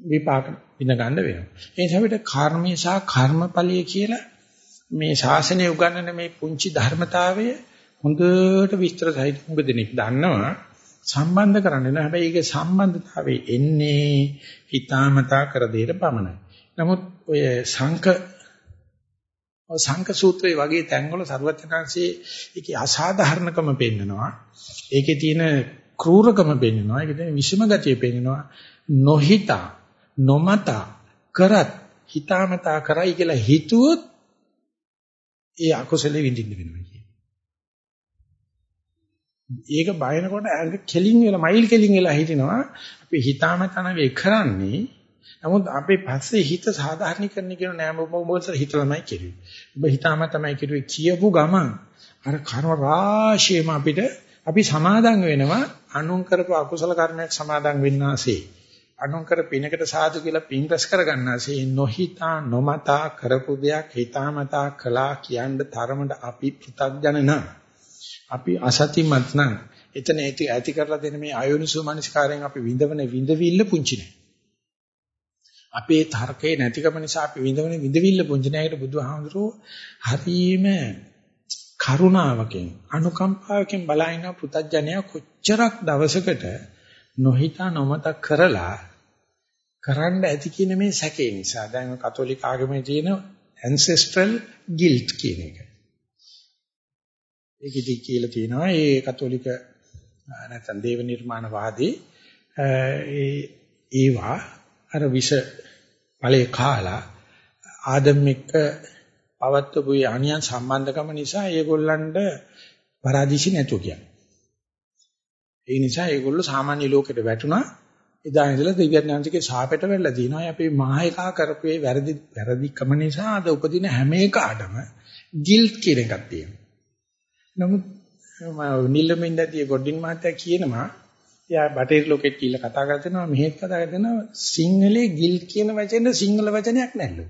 විපාක විඳ ගන්න වෙනවා. ඒ නිසා අපිට කර්මය සහ කර්මඵලය කියලා මේ ශාසනය උගන්වන මේ පුංචි ධර්මතාවය හොඳට විස්තර සහිත මුග දෙනෙක් දන්නවා සම්බන්ධ කරන්නේ නැහැ. හැබැයි ඒකේ සම්බන්ධතාවය එන්නේ හිතාමතා කර දෙයට පමණයි. නමුත් ඔය සංක සංක සූත්‍රයේ වගේ තැන්වල සරුවචනාංශයේ ඒකේ අසාධාරණකම පෙන්නනවා. ඒකේ තියෙන ක්‍රූරකම පෙන්නනවා. ඒක තමයි විෂම ගතිය පෙන්නනවා. නොහිතා නොමතා කරත් හිතාමතා කරයි කියලා හිතුවොත් ඒ අකුසලෙ විඳින්න වෙනවා කියන්නේ. ඒක බයනකොට ඇඟ කෙලින් වෙලා මයිල් කෙලින් වෙලා හිටිනවා. අපි හිතාමතා නෙවෙයි කරන්නේ. නමුත් අපේ පස්සේ හිත සාධාරණීකරණය කියන නෑම මොබෝල්ස හිතලමයි කෙරුවේ. ඔබ හිතාමතාමයි කෙරුවේ කියපු ගමන් අර කර්ම රාශියම අපිට අපි සමාදන් වෙනවා අනුන් කරපු අකුසල කර්මයක් සමාදන් වෙන්නාසේ. අනුන් කර පිනකට සාදු කියලා පින් රැස් කරගන්නාසේ නොහිතා නොමතා කරපු දෙයක් හිතාමතා කළා කියන තරමට අපි පෘථග්ජන අපි අසතිමත් නම් එතන ඇති ඇති කරලා දෙන මේ අයෝනිසෝ මනස්කාරයෙන් අපි විඳවන විඳවිල්ල පුංචි නෑ. අපේ තර්කේ නැතිකම නිසා අපි විඳවන විඳවිල්ල පුංචි නෑකට බුදුහාමුදුරුවෝ හරීම කරුණාවකින් අනුකම්පාවකින් බලන පුතඥය කොච්චරක් දවසකට නොහිතා නොමත කරලා කරන්න ඇති කියන මේ සැකේ නිසා දැන් කතෝලික ආගමේ තියෙන ancestral guilt කියන එක. ඒකෙදි කියලා තියෙනවා ඒ කතෝලික නැත්නම් දේව නිර්මාණවාදී ඒ ඒවා අර විෂ ඵලයේ කාලා ආදම්මික පවත්වපු යහනියන් සම්බන්ධකම නිසා ඒගොල්ලන්ට පරාදීසි නැතුව කියන්නේ. ඒ නිසා ඒගොල්ලෝ සාමාන්‍ය ලෝකෙට වැටුණා. එදා ඉඳලා දිව්‍යඥාන්තිකේ ශාපයට වෙලා දිනවා. අපි මහේකා කරපුවේ වැරදි වැරදිකම නිසා අද උපදින හැම එකටම ගිල්ට් කියන එකක් තියෙනවා. නමුත් නිල්ලමින්දදී ගොඩින් මහත්තයා කියනවා එයා බටේර ලෝකෙට කියලා කතා කරලා මෙහෙත් කතා කරනවා සිංහලේ ගිල් කියන වචනේ සිංහල වචනයක් නැල්ලු.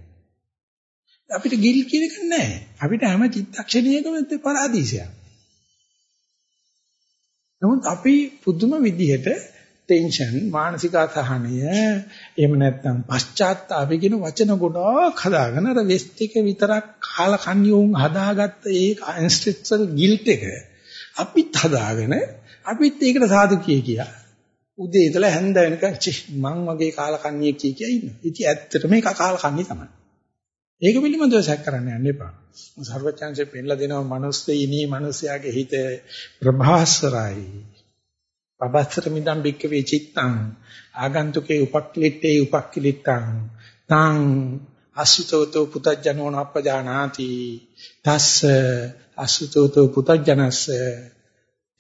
අපිට ගිල් කියන එක නැහැ. අපිට හැම චිත්තක්ෂණයකම පරාදීසයක්. නමුත් අපි පුදුම විදිහට ටෙන්ෂන් මානසික අසහනය එහෙම නැත්නම් පශ්චාත්තාපය කියන වචන ගොඩාක් හදාගෙන අර වෙස්ට් එක විතරක් කාලා කන්‍යෝන් හදාගත්ත ඒ ඇන්ස්ට්‍රක්චරල් ගිල්ට් එක අපිත් හදාගෙන අපිත් ඒකට සාදු කිය කියා උදේ ඉඳලා හැන්ද වෙනකන් මං වගේ කාලා කන්නියෙක් කිය කියා ඉන්නවා. ඉතින් ඇත්තටම මේක කාලා කන්නේ තමයි. ඒක පිළිබඳව සැක කරන්න යන්න එපා. සර්වචන්සේ පෙන්ලා දෙනවා මනුස්සයිනී මනුස්සයාගේ හිත ප්‍රභාස්වරයි. පබස්සර මිදම් බික්කවේ චිත්තං ආගන්තුකේ උපක්ලිට්ඨේ උපක්ලිට්ඨං තං අසුතෝතෝ පුතජනෝ නප්පජානාති තස්ස අසුතෝතෝ පුතජනස්ස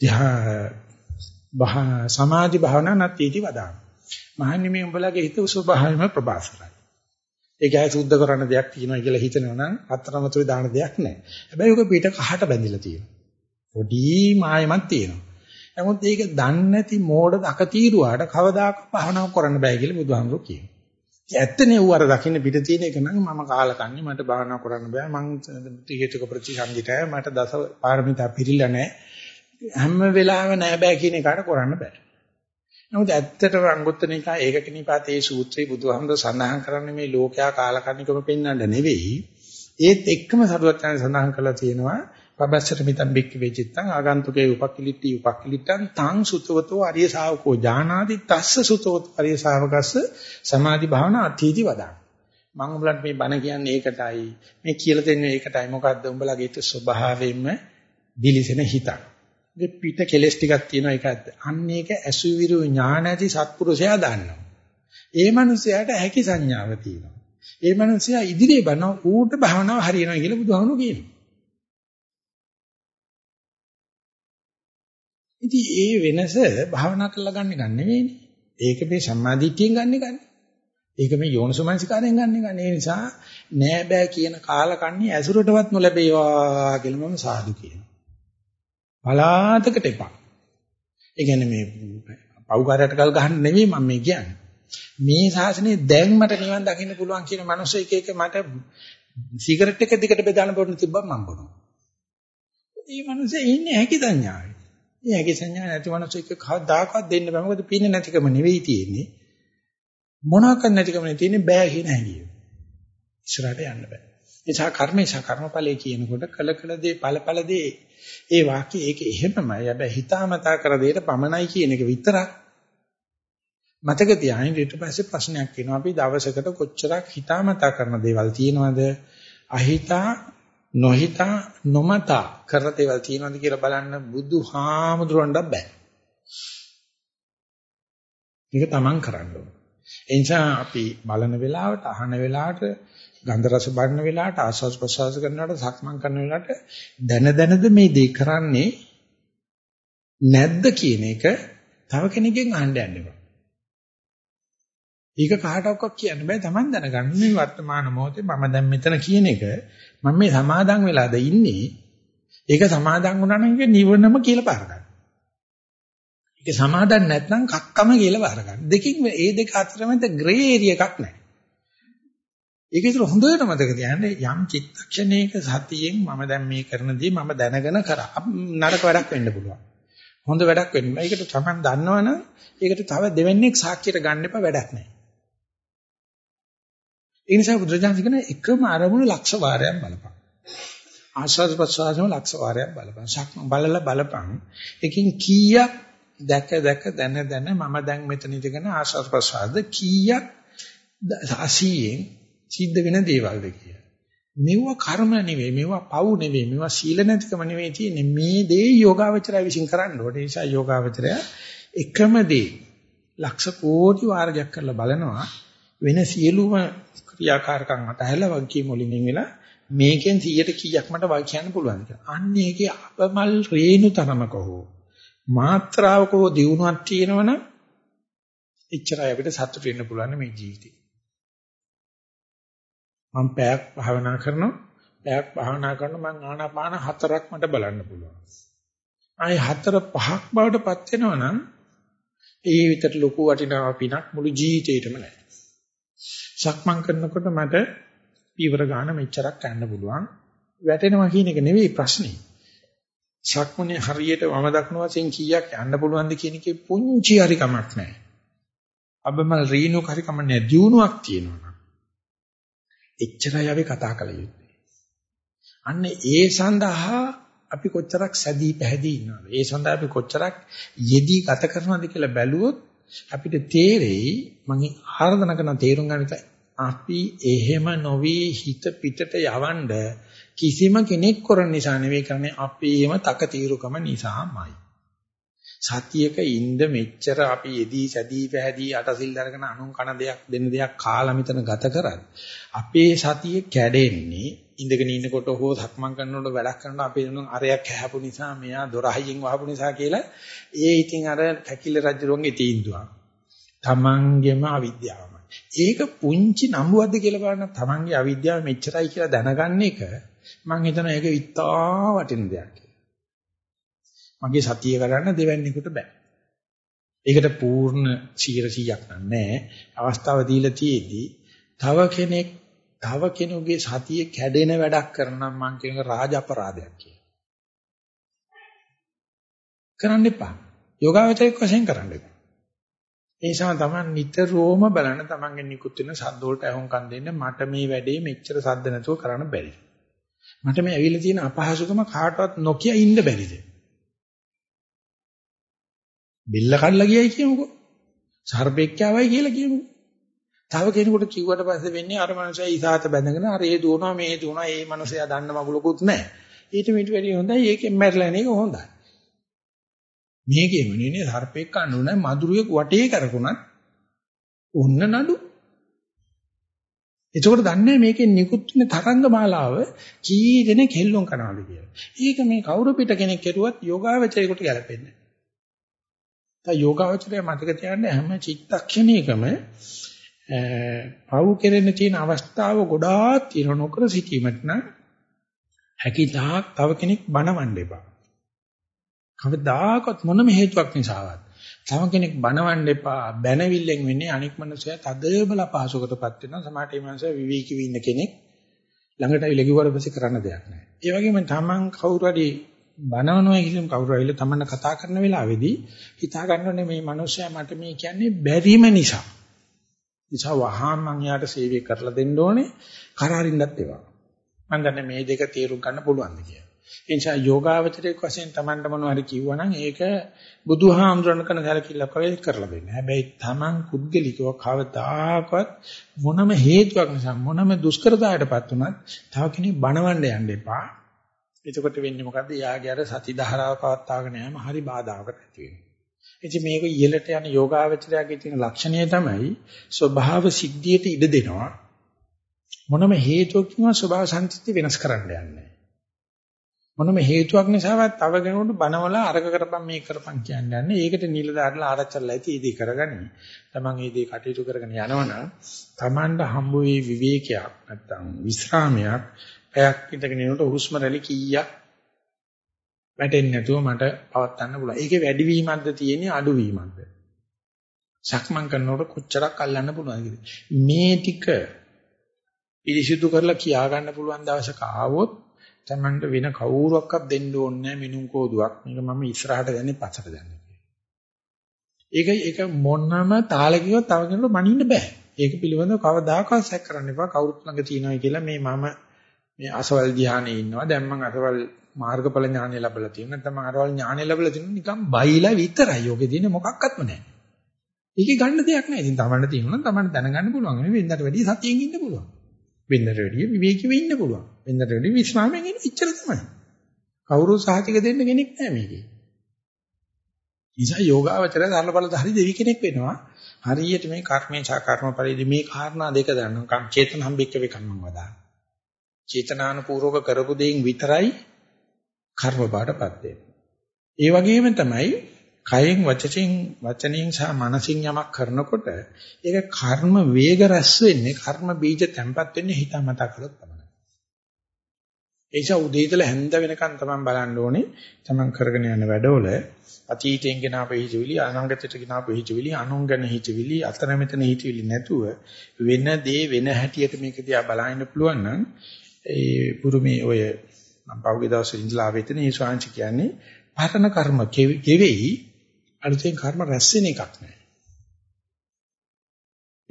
යහ සමාධි භාවනා නැතිති වදාන. මහන්නේ මේ උඹලගේ හිත ස්වභාවයෙන්ම ප්‍රබාසරයි. ඒක ඇයි සුද්ධ කරන්න දෙයක් තියෙනවා කියලා හිතනවා නම් අතරමතුරු දාන දෙයක් නැහැ. හැබැයි ඔක පිට කහට බැඳිලා තියෙනවා. පොඩි මායමක් තියෙනවා. නමුත් ඒක දන්නේ නැති මෝඩ අකතීරුවාට කවදාක භාවනාව කරන්න බෑ කියලා බුදුහාමුදුරුවෝ කියනවා. ඇත්තනේ ඌ අර දකින්න පිට තියෙන එක නම් මම කාලකන්නේ මට භාවනා කරන්න බෑ මං ත්‍රිහේතුක ප්‍රතිසංගිතය මට දස පාරමිතා පිළිලා නැහැ හැම වෙලාවෙම නෑ බෑ කියන එකට කරන්න බෑ නමුත් ඇත්තටම අංගුත්තර ඒකක නිපාතේ සූත්‍රයේ බුදුහාමුදුර සඳහන් කරන්නේ මේ ලෝකයා කාලකන්නිකම පෙන්වන්න නෙවෙයි. ඒත් එක්කම සරුවත් යන සඳහන් කරලා තියෙනවා පබස්සර මිතම් බික්ක වේචිත්තං ආගන්තුකේ උපක්ඛලිටි උපක්ඛලිටං තං සුතවතෝ අරිය ශාවකෝ ජානාති තස්ස සුතවතෝ අරිය ශාවකස්ස සමාධි භාවනා අතීති වදාන මම උඹලට මේ බණ කියන්නේ ඒකටයි මේ කියලා දෙන්නේ ඒකටයි. මොකද්ද? උඹලගේ හිත ස්වභාවයෙන්ම දිලිසෙන හිතක්. මේ පිට කෙලස් ටිකක් තියෙනවා ඒකත් අන්න ඒක ඇසුවිරු ඥාන ඇති සත්පුරුෂයා දන්නවා ඒ මනුස්සයාට හැකි සංඥාව තියෙනවා ඒ මනුස්සයා ඉදිරියේ බන ඌට භාවනාව හරියනවා කියලා බුදුහාමුදුරු කියනවා ඉතින් ඒ වෙනස භාවනා කරලා ගන්න ගන්න නෙවෙයිනේ. ඒක මේ සම්මාදිට්ඨියෙන් ගන්න ගන්න. ඒක මේ යෝනිසෝමනසිකාරයෙන් ගන්න ගන්න. ඒ නිසා නෑ බෑ කියන කාලකන්ණි ඇසුරටවත් නොලැබේවා කියලා මම සාදු කියනවා. බලාතකට එපා. ඒ කියන්නේ මේ පව්කාරයට කල් ගහන්න නෙවෙයි මම මේ කියන්නේ. මේ ශාසනය දැන් මට නිවන් දකින්න පුළුවන් කියන මනුස්ස එක එක මට සිගරට් එක දිගට බෙදාන බොන්න තිබ්බම මම බොනවා. මේ මනුස්සයා ඉන්නේ හැකි සංඥාවේ. මේ ඇගේ සංඥා නැති මනස එක කවදාකවත් දෙන්න බෑ. මොකද පින්න නැතිකම නෙවෙයි තියෙන්නේ. මොනවාක් නැතිකම නෙවෙයි තියෙන්නේ බෑ කියන හැඟීම. ඉස්සරහට යන්න බෑ. එසා කර්මේශා කර්මඵලයේ කියනකොට කල කල දේ ඵලඵල දේ ඒ වාක්‍ය ඒක එහෙමමයි. හැබැයි හිතාමතා කර දෙයට පමණයි කියන එක විතරක් මතක තියාගන්න ඊට පස්සේ ප්‍රශ්නයක් එනවා. අපි දවසකට කොච්චරක් හිතාමතා කරන දේවල් තියෙනවද? අහිතා නොහිතා නොමතා කරන දේවල් තියෙනවද කියලා බලන්න බුදුහාමුදුරන්ට බෑ. මේක තමන් කරන්න ඕන. ඒ නිසා අපි බලන වෙලාවට, අහන වෙලාවට, ගන්ධ රස බලන වෙලාවට, ආස්වාද ප්‍රසවාස කරනකොට, සක්මන් කරන වෙලාවට දැන දැනද මේ දේ කරන්නේ නැද්ද කියන එක තව කෙනෙක්ගෙන් අහන්න යන්න එපා. ඒක කාටවත් කියන්න බෑ Taman දැනගන්න මේ වර්තමාන මොහොතේ මම දැන් මෙතන කියන එක මම මේ සමාදන් වෙලාද ඉන්නේ ඒක සමාදන් වුණා නම් ඒක නිවනම කියලා බාර ගන්න. ඒක සමාදන් නැත්නම් කක්කම කියලා බාර ගන්න. දෙකින් මේ දෙක අතර මැද ග්‍රේ ඒරියා එකක් නැහැ. ඒක විතර හොඳට මතක තියාගන්න යම් චිත්තක්ෂණයක සතියෙන් මම දැන් මේ කරන දේ මම දැනගෙන කරා. නරක වැඩක් වෙන්න පුළුවන්. හොඳ වැඩක් වෙන්න. ඒකට Taman දන්නවනම් ඒකට තව දෙවෙනික් සාක්ෂියට ගන්න එපා වැඩක් නැහැ. ඒ නිසා බුදුරජාණන් කියන එකම අරමුණ ලක්ෂ වාරයක් බලපන්. ආස්වාද ප්‍රසවාසම ලක්ෂ වාරයක් බලපන්. සක්ම බලලා බලපන්. එකකින් කීයක් දැක දැක දැන දැන මම දැන් මෙතන ඉඳගෙන ආස්වාද ප්‍රසවාසද කීයක් අසීයෙන් සිද්ධ වෙන දේවල්ද කියලා. මෙව කර්ම නෙවෙයි, මෙව පව් නෙවෙයි, මෙව සීල නැතිකම නෙවෙයි තියෙන්නේ. මේ දේ යෝගාවචරය විසින් කරන්න ඕනේ. ඒ නිසා යෝගාවචරය එකම දේ ලක්ෂ කෝටි වාරයක් කරලා බලනවා වෙන සියලුම ක්‍රියාකාරකම් අතහැරලා වගකීම් වලින් වෙලා මේකෙන් 100ට කීයක් මට වග කියන්න පුළුවන්ද කියලා. අන්න ඒකේ අපමල් රේණු තරමක හෝ මාත්‍රාවක හෝ දියුණුවක් තියෙනවනම් එච්චරයි අපිට සතුට වෙන්න පුළුවන් මේ ජීවිතේ. මම පැයක් භාවනා කරනවා පැයක් භාවනා කරනවා මම ආනාපාන හතරක් මට බලන්න පුළුවන්. ආයි හතර පහක් බවට පත් වෙනවා නම් ඒ විතර ලොකු වටිනා පිනක් මුළු ජීවිතේටම නැහැ. සක්මන් කරනකොට මට පීවර ගන්න මෙච්චරක් ගන්න පුළුවන්. වැටෙනවා කියන එක නෙවෙයි ප්‍රශ්නේ. සක්මනේ හරියට වම දක්න වශයෙන් කීයක් යන්න පුළුවන්ද කියන එකේ පුංචි හරි කමක් නැහැ. අබමල් රීනු හරි කම නැහැ. දියුණුවක් තියෙනවා. එච්චරයි අපි කතා කළ යුත්තේ. අන්න ඒ සඳහා අපි කොච්චරක් සැදී පැහැදී ඉන්නවද? ඒ සඳහා අපි කොච්චරක් යෙදී ගත කරනවද කියලා බැලුවොත් අපිට තේරෙයි මම ආරාධනා කරන තේරුම් ගන්න අපි එහෙම නොවි හිත පිටට යවන්න කිසිම කෙනෙක් කරන නිසා නෙවෙයි කරන්නේ අපේම තකතිරුකම නිසාමයි. සතියක ඉන්න මෙච්චර අපි යෙදී සැදී පැහැදී අටසිල් දරගෙන අනුන් කන දෙයක් දෙන්න දෙයක් කාලා මෙතන ගත කරත් අපේ සතිය කැඩෙන්නේ ඉඳගෙන ඉන්නකොට හෝ සක්මන් කරනකොට වැඩක් කරනකොට අපේ දුන්න අරයක් හැපු නිසා මෙයා දොරහියෙන් වහපු නිසා කියලා ඒ ඉතින් අර කැකිල රජුරුවන්ගේ තීන්දුවක්. තමන්ගේම අවිද්‍යාවමයි. ඒක පුංචි නම්බුවක්ද කියලා බලන්න තමන්ගේ අවිද්‍යාව මෙච්චරයි කියලා දැනගන්න එක මම හිතනවා ඒක ඉතා වටින දෙයක්. මගේ සතිය කරන්න දෙවන්නේකට බෑ. ඒකට පූර්ණ 100ක් නෑ. අවස්ථාව දීලා තියේදී තව කෙනෙක් තව කෙනෙකුගේ සතිය කැඩෙන වැඩක් කරනම් මං කියන රාජ අපරාධයක් කියලා. කරන්න එපා. යෝගාවචරයක් වශයෙන් කරන්න එපා. ඒ නිසා තමයි නිතරම බලන තමන්ගේ නිකුත් වෙන සද්ද වලට අහුම්කම් දෙන්න මට මේ වැඩේ මෙච්චර සද්ද නැතුව කරන්න බැරි. මට මේ ඇවිල්ලා තියෙන අපහසුකම කාටවත් නොකිය ඉන්න බැරිද? බෙල්ල කඩලා ගියයි කියමුකෝ. සර්පෙක්කවයි කියලා කියමුකෝ. තව කෙනෙකුට කිව්වට පස්සේ වෙන්නේ අර මනුස්සයා ඉසాత බැඳගෙන අර ඒ දුවනවා මේ දුවනවා ඒ මනුස්සයා දන්න මගුලකුත් නැහැ. ඊට මිට වැඩි හොඳයි ඒකෙන් මැරලා යන එක හොඳයි. මේකෙම නෙනේ සර්පෙක් කන්නු නැහැ මදුරුවෙක් වටේ කරකුණත් ඔන්න නඩු. එතකොට දන්නේ මේකෙන් නිකුත් වෙන තරංග මාලාව කී දෙනෙක් හෙල්ලුම් කරනවද කියලා. ඒක මේ කවුරු පිට කෙනෙක් කෙරුවත් යෝගාවචරයකට ගැලපෙන්නේ නැහැ. යෝගාවචරය මතක තියාගන්න හැම චිත්තක්ෂණයකම පව් කෙරෙන්න තියෙන අවස්ථාව ගොඩාක් තියෙන නොකර සිටීමට නම් හැකිතාක් තව කෙනෙක් බනවන්න එපා. කවදාකවත් මොනම හේතුවක් නිසාවත් තව කෙනෙක් බනවන්න එපා. බැනවිල්ලෙන් වෙන්නේ අනික් මනුස්සයා තදබල පහසුකටපත් වෙනවා. සමහරට මේ මනුස්සයා විවේකීව ඉන්න කෙනෙක් ළඟට ඇවිල්ලා කිව්වට පස්සේ කරන්න දෙයක් නැහැ. ඒ වගේම තමන් කවුරු හරි බනවනවා කියලම කවුරු හරි තමන්න කතා කරන වෙලාවේදී හිතා ගන්න ඕනේ මේ මනුස්සයා මට මේ කියන්නේ බැරිම නිසා. නිසා වහාම මං යාට සේවය කරලා දෙන්න ඕනේ කරහරින්නත් ඒවා. මම දන්නේ මේ දෙක තේරුම් ගන්න පුළුවන්ද කියලා. ඒ නිසා යෝගාවචරයේ වශයෙන් Tamanට මොනවා හරි කිව්වනම් ඒක බුදුහාමුදුරන් කරන සැලකිල්ලක් වගේ කරලා දෙන්න. හැබැයි Taman කුද්ගලිකව කවදාකවත් මොනම හේතුවක් නිසා මොනම දුෂ්කරතාවයකටපත් උනත් තව කෙනෙක් බනවන්න යන්න එපා. එතකොට වෙන්නේ මොකද්ද? යාගේ අර සති ධාරාව පවත්වාගෙන යෑම හරි බාධාකට ඇති වෙනවා. ඉතින් මේක ඉහළට යන යෝගාවචරයේ තියෙන ලක්ෂණය තමයි ස්වභාව සිද්ධියට ඉඩ දෙනවා. මොනම හේතුවකින්වත් ස්වභාව සංසිද්ධි වෙනස් කරන්න යන්නේ මොනම හේතුවක් නිසාවත් තව කෙනෙකුට බනවලා අරක කරපම් මේක කරපම් කියන්නේ නැහැ. ඒකට නිලධාරලා ආරච්චිලා ඇති ඉදී කරගනි. Taman ඒ දේ කටයුතු කරගෙන යනවනම් Tamanට හම්බ වෙයි විවේකයක් නැත්තම් විස්රාමයක් පැයක් ඉඳගෙන ඉන්නකොට හුස්ම රැලි කීයක් වැටෙන්නේ නැතුව මට පවත් ගන්න පුළුවන්. ඒකේ වැඩිවීමක්ද තියෙන්නේ අඩුවීමක්ද? සක්මන් කරනකොට කොච්චරක් අල්ලන්න පුළුවන්ද මේ ටික පිරිසිදු කරලා කියා ගන්න පුළුවන් දවසක ආවොත් තමන්ට වෙන කවුරුවක්වත් දෙන්න ඕනේ නැහැ මිනුම් කෝදුවක්. මේක මම ඉස්සරහට යන්නේ පස්සට යන්නේ. ඒක ඒක මොනම තාලකියවත් තව කෙනෙකුට මනින්න බෑ. ඒක පිළිබඳව කවදාකවත් සැක කරන්න එපා. කවුරුත් ළඟ තියෙනවා කියලා මේ මම මේ අසවල් ධ්‍යානයේ ඉන්නවා. දැන් මම අසවල් මාර්ගඵල ඥානය ලැබලා තියෙනවා. නැත්නම් අරවල් ඥානය ලැබලා තියෙනවා නිකන් බයිලා විතරයි. යෝගේ තියෙන්නේ මොකක්වත්ම නැහැ. ඒකේ ගන්න දෙයක් නැහැ. ඉතින් තමන්ට තියෙනවා නම් තමන්ට දැනගන්න පුළුවන්. මේ වෙන්දට වැඩිය සතියෙන් ඉන්න පුළුවන්. වෙන්දට වැඩිය විවේකීව ඉන්න පුළුවන්. වෙන්දට වැඩිය විශ්‍රාමයෙන් ඉන්න ඉච්චර තමයි. කවුරු සාහිතික දෙන්න කෙනෙක් නැහැ මේකේ. නිසා යෝගාවචරය ධර්ම බලධාරි දෙවි කෙනෙක් වෙනවා. හරියට මේ කර්මේ ඡා කර්ම පරිදි මේ කාරණා දෙක දන්නවා. කම් චේතන හම්බෙක්ක වේ කම්මං වදා. චේතනානුපූර්වක කරපු දෙයින් විතරයි කර්ම බාටපත් වෙන්නේ. ඒ වගේම තමයි කයෙන් වචසින් වචනින් සහ මනසින් යමක් කරනකොට ඒක කර්ම වේග රැස් වෙන්නේ කර්ම බීජ තැම්පත් වෙන්නේ හිතමතා කළොත් තමයි. ඒ නිසා උදේ ඉඳලා හැන්ද වෙනකන් තමයි බලන්න ඕනේ තමන් කරගෙන යන වැඩවල අතීතයෙන් ගෙන ආපු හිතවිලි අනාගතයට ගෙන ආපු හිතවිලි අනුන් ගැන හිතවිලි අතර මෙතන හිතවිලි නැතුව වෙන දේ වෙන හැටියට මේක දිහා බලන්න පුළුවන් නම් ඒ පුරුමේ ඔය මම පහුගිය දවසේ ඉඳලා ආවෙ එතන ඒ ශාංශ කියන්නේ පරණ කර්ම කෙවෙයි අලුතෙන් කර්ම රැස් වෙන එකක් නෑ.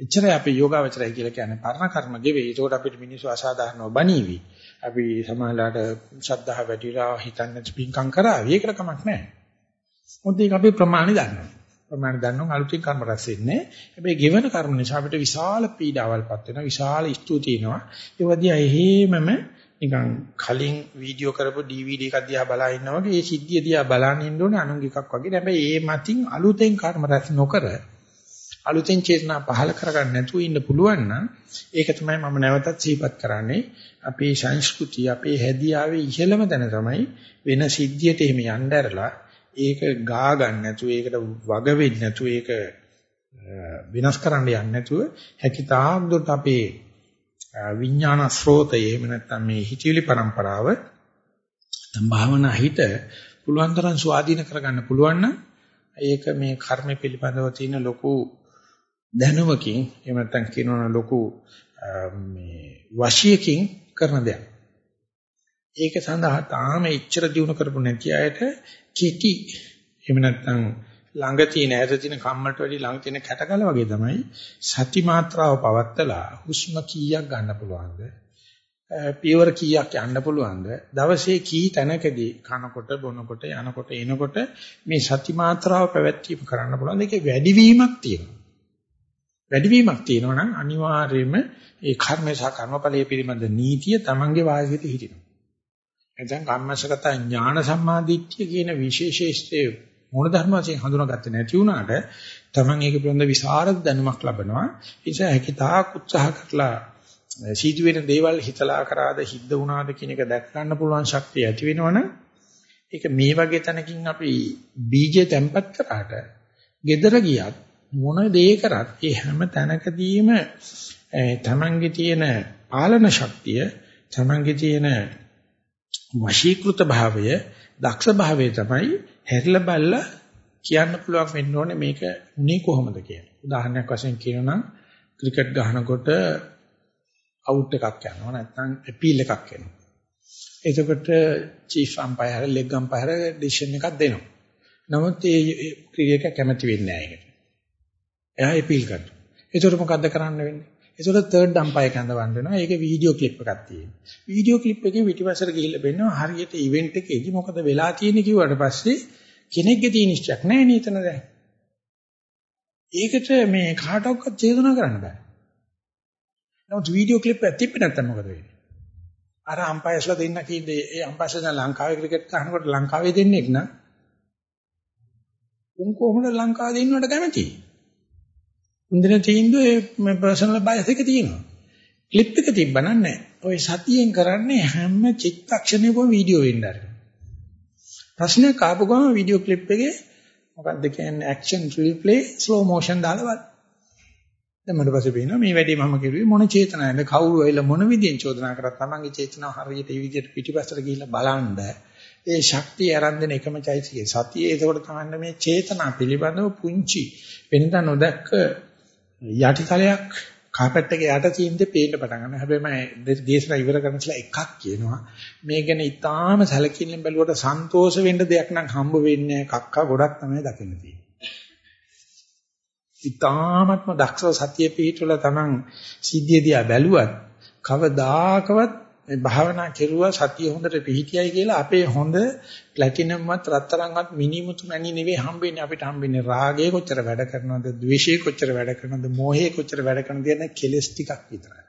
එච්චරයි අපි යෝගාවචරය කියලා කියන්නේ පරණ කර්ම ගෙවෙයි. ඒකට අපිට මිනිස්සු අසාධාරණව බණීවි. අපි සමාජලාට ශ්‍රද්ධාව වැඩිලා හිතන්නේ පිංකම් කරાવી. ඒකට කමක් නෑ. මොකද ඒක අපි ප්‍රමාණි දන්නවා. ප්‍රමාණි දන්නවා අලුතින් කර්ම රැස් වෙන්නේ. හැබැයි ගෙවන කර්ම නිසා අපිට විශාල පීඩාවල්පත් වෙනවා. විශාල ස්තුති වෙනවා. ඒ වදියා එහෙමම නිකන් කලින් වීඩියෝ කරපු DVD එකක් දිහා බලා ඉන්නා වගේ ඒ සිද්ධිය දිහා බලන් ඉන්න ඕනේ අනුංග එකක් වගේ. හැබැයි ඒ මතින් අලුතෙන් කර්ම රැස් නොකර අලුතෙන් චේතනා පහල කරගන්න නැතුව ඉන්න පුළුවන් නම් ඒක තමයි මම නැවතත් සිහිපත් කරන්නේ. අපේ සංස්කෘතිය, අපේ හැදියාවේ ඉහළම තැන තමයි වෙන සිද්ධියට එහෙම යන්න ඇරලා ඒක ගා ගන්න නැතුව ඒකට වග වෙන්නේ නැතුව ඒක විනාශ කරන්න යන්නේ නැතුව හැකිතාක් දුරට අපේ විඥාන ස්රෝතය එහෙම නැත්නම් මේ හිතවිලි પરම්පරාව නැත්නම් භාවනා හිත පුළුවන් තරම් ස්වාධීන කරගන්න පුළුවන් නම් ඒක මේ කර්ම පිළිබඳව තියෙන ලොකු දැනුමකින් එහෙම නැත්නම් කියනවා ලොකු මේ වශියකින් කරන දෙයක්. ඒක සඳහා තාම එච්චර දිනු කරපු නැති අයට කිටි. එහෙම නැත්නම් ළඟ තියෙන ඈත තියෙන කම්මලට වැඩි ළඟ තියෙන කැටකල වගේ තමයි සති මාත්‍රාව පවත්තලා හුස්ම කීයක් ගන්න පුළුවන්ද? පියවර කීයක් යන්න පුළුවන්ද? දවසේ කී තැනකදී කනකොට බොනකොට යනකොට එනකොට මේ සති මාත්‍රාව පැවැත්වීම කරන්න පුළුවන් ඒකේ වැඩිවීමක් තියෙනවා. වැඩිවීමක් තියෙනවා නම් අනිවාර්යයෙන්ම ඒ කර්මේ සහ කර්මඵලයේ පිළිබඳ නීතිය Tamange වාසියට හිටිනවා. එතෙන් කම්මසගත ඥාන සම්මාදිට්ඨිය කියන විශේෂේෂ්ඨයේ මූල ධර්ම වශයෙන් හඳුනාගත්තේ නැති වුණාට Taman ඒක පිළිබඳ විසරද දැනුමක් ලබනවා. ඒ නිසා හැකිතාක් උත්සාහ කරලා සීතු වෙන දේවල් හිතලා කරාද හිද්ද වුණාද කියන එක දැක් ගන්න පුළුවන් ශක්තිය ඇති වෙනවනම් ඒක මේ වගේ තැනකින් අපි බීජය තැම්පත් කරාට gedara ගියත් මොන දේ කරත් ඒ හැම තැනකදීම තමන්ගේ තියෙන පාලන ශක්තිය තමන්ගේ තියෙන වශීකృత භාවය දක්ෂ භාවය තමයි හැරිලා බලලා කියන්න පුළුවන් වෙන්න ඕනේ මේක උනේ කොහොමද කියලා. උදාහරණයක් වශයෙන් කියනනම් ක්‍රිකට් ගහනකොට අවුට් එකක් යනවා නැත්නම් අපීල් එකක් එනවා. එතකොට chief umpire leg umpire decision එකක් දෙනවා. නමුත් ඒ ක්‍රිකට් කැමති වෙන්නේ නැහැ ඒකට. එයා අපීල් කරනවා. එතකොට මොකද්ද කරන්න වෙන්නේ? ඒසොට තර්ඩ් අම්පයර් කැඳවන්න වෙනවා. ඒකේ වීඩියෝ ක්ලිප් එකක් තියෙනවා. වීඩියෝ ක්ලිප් එකේ පිටිපස්සට ගිහිල්ලා බෙන්නවා හරියට ඉවෙන්ට් එකේදී මොකද වෙලා තියෙන්නේ කිව්වට පස්සේ කෙනෙක්ගේ තියෙන ඉෂ්ටයක් නැහැ නේතන දැන්. ඒකට මේ කාටවත් චේතනා කරන්න බෑ. නමුත් වීඩියෝ ක්ලිප් එකක් තිබ්බේ නැත්නම් මොකද වෙන්නේ? අර අම්පයර්ස්ලා දෙන්න කීයේ ඒ අම්පයර්ස්ලා ලංකාවේ ක්‍රිකට් ගහනකොට ලංකාවේ දෙන්නෙක් නම් උන් කොහොමද ලංකාවේ දෙන්නවට කැමති? උන්දෙන තීන්දුවේ මේ පර්සනල් බයස් එක තියෙනවා. ක්ලිප් එක තිබ්බනම් නැහැ. ඔය සතියෙන් කරන්නේ හැම චිත්තක්ෂණයකම වීඩියෝ වෙන්න ආරයි. ප්‍රශ්නයක් ආපු ගමන් වීඩියෝ ක්ලිප් එකේ මොකක්ද කියන්නේ ඇක්ෂන් රීප්ලේ ස්ලෝ මෝෂන් දාලා බලන්න. දැන් මට පස්සේ පේනවා මේ වැඩේ මම කෙරුවේ මොන චේතනාවද කවුරු ඇවිල්ලා මොන විදියෙන් චෝදනා කරත් තමන්ගේ චේතනාව හරියට ඒ විදිහට පිටිපස්සට ගිහිල්ලා බලන්න ඒ ශක්තිය ආරම්භ දෙන එකම චෛතසිකය සතියේ ඒකෝට තමයි මේ චේතනා පිළිබඳව පුංචි වෙනදා නොදැක්ක යටිතලයක් කාපට් එකේ යට තියෙන දේ පේන්න පටන් ගන්නවා. හැබැයි මම දේශනා ඉවර කරනසලා එකක් කියනවා. මේ ගැන ඊටාම සැලකිල්ලෙන් බැලුවට සන්තෝෂ වෙන්න දෙයක් නම් හම්බ වෙන්නේ කක්කා ගොඩක් තමයි දකින්න තියෙන්නේ. ඊටාමත්ම දක්ෂ සතිය පිහිටවල තමන් සිද්ධිය දිහා බැලුවත් කවදාකවත් මේ භාවනා කෙරුවා සතිය හොඳට පිහිටියයි කියලා අපේ හොඳ ප්ලැටිනම්වත් රත්තරන්වත් මිනිමුතු මැණි නෙවෙයි හම්බෙන්නේ අපිට හම්බෙන්නේ රාගය කොච්චර වැඩ කරනවද ද්වේෂය කොච්චර වැඩ කරනවද මෝහය කොච්චර වැඩ කරනවද කියන කෙලස් ටිකක් විතරයි.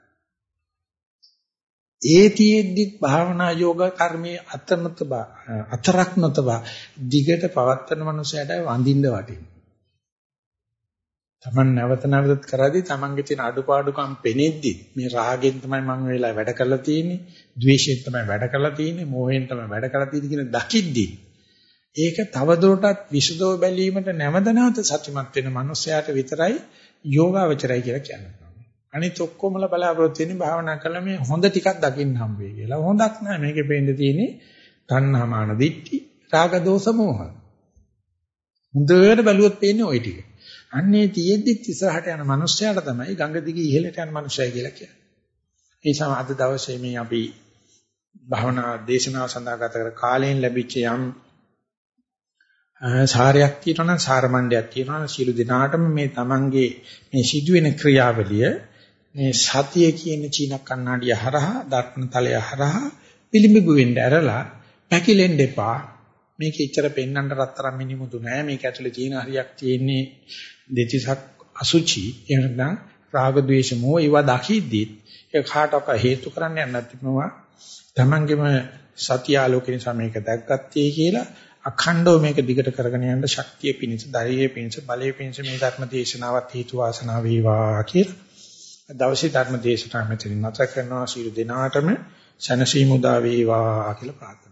ඒතියෙද්දි භාවනා යෝග කර්මයේ අතරනත අතරක් නොතබ දිගට පවත්තන මනුස්සයට වඳින්න වටිනවා. Taman නැවත නැවතත් කරද්දී Tamanගේ තියෙන අඩුපාඩුකම් පෙනෙද්දි මේ රාගෙන් තමයි මම වෙලා වැඩ කරලා තියෙන්නේ, ද්වේෂයෙන් තමයි වැඩ කරලා තියෙන්නේ, මෝහයෙන් තමයි වැඩ කරලා තියෙන්නේ කියන දකිද්දි ඒක තවදුරටත් විසදෝ බැලීමට නැවත නැවත සත්‍යමත් වෙන මනුස්සයාට විතරයි යෝගාවචරයි කියලා කියන්නේ. අනිත ඔක්කොමල බලාපොරොත්තු වෙන්නේ භාවනා කළා මේ හොඳ ටිකක් දකින්න හම්බ වෙයි කියලා. හොඳක් නෑ මේකේ පේන්න තියෙන්නේ තණ්හාමාන දිට්ඨි, රාග දෝෂ මෝහ. හොඳට බැලුවොත් පේන්නේ ওই ටික. අන්නේ තියෙද්දි ඉස්සරහට යන මනුස්සයාට තමයි ගංගා දිගේ ඉහළට යන මනුස්සය කියලා කියන්නේ. ඒ නිසා අද දවසේ මේ අපි භාවනා දේශනාව සඳහා ගත කර කාලයෙන් ලැබිච්ච යම් සාරයක් තියෙනවා නම් සාරමණ්ඩයක් තියෙනවා නම් සියලු දිනාටම මේ Tamange මේ සිදුවෙන ක්‍රියාවලිය මේ සතිය කියන චීන කන්නඩිය හරහා දර්පණ තලය හරහා පිළිඹු වෙන්න ඇරලා පැකිලෙන්න එපා මේක ඉච්චර පෙන්නන්න රත්තරන් මිනිමුතු නෑ. මේක ඇතුලේ තියෙන හරියක් තියෙන්නේ දෙතිසක් අසුචි. එහෙම නැත්නම් රාග ద్వේෂ මොහ ඒවා දකිද්දී ඒ කාටක හේතු කරන්න යන්න තිබුණා තමන්ගේම සත්‍ය ආලෝකේ නිසා මේක දැක්ගත්තේ කියලා අඛණ්ඩව මේක දිගට කරගෙන යන්න ශක්තිය පිණිස ධෛර්යය පිණිස බලය පිණිස මේ ධර්ම දේශනාවත් හේතු වාසනා වේවා කියලා. දවසේ ධර්ම දේශනාව මෙතනින් නැත කරනවා. සියලු දෙනාටම සනසීමුදා වේවා කියලා ප්‍රාර්ථනා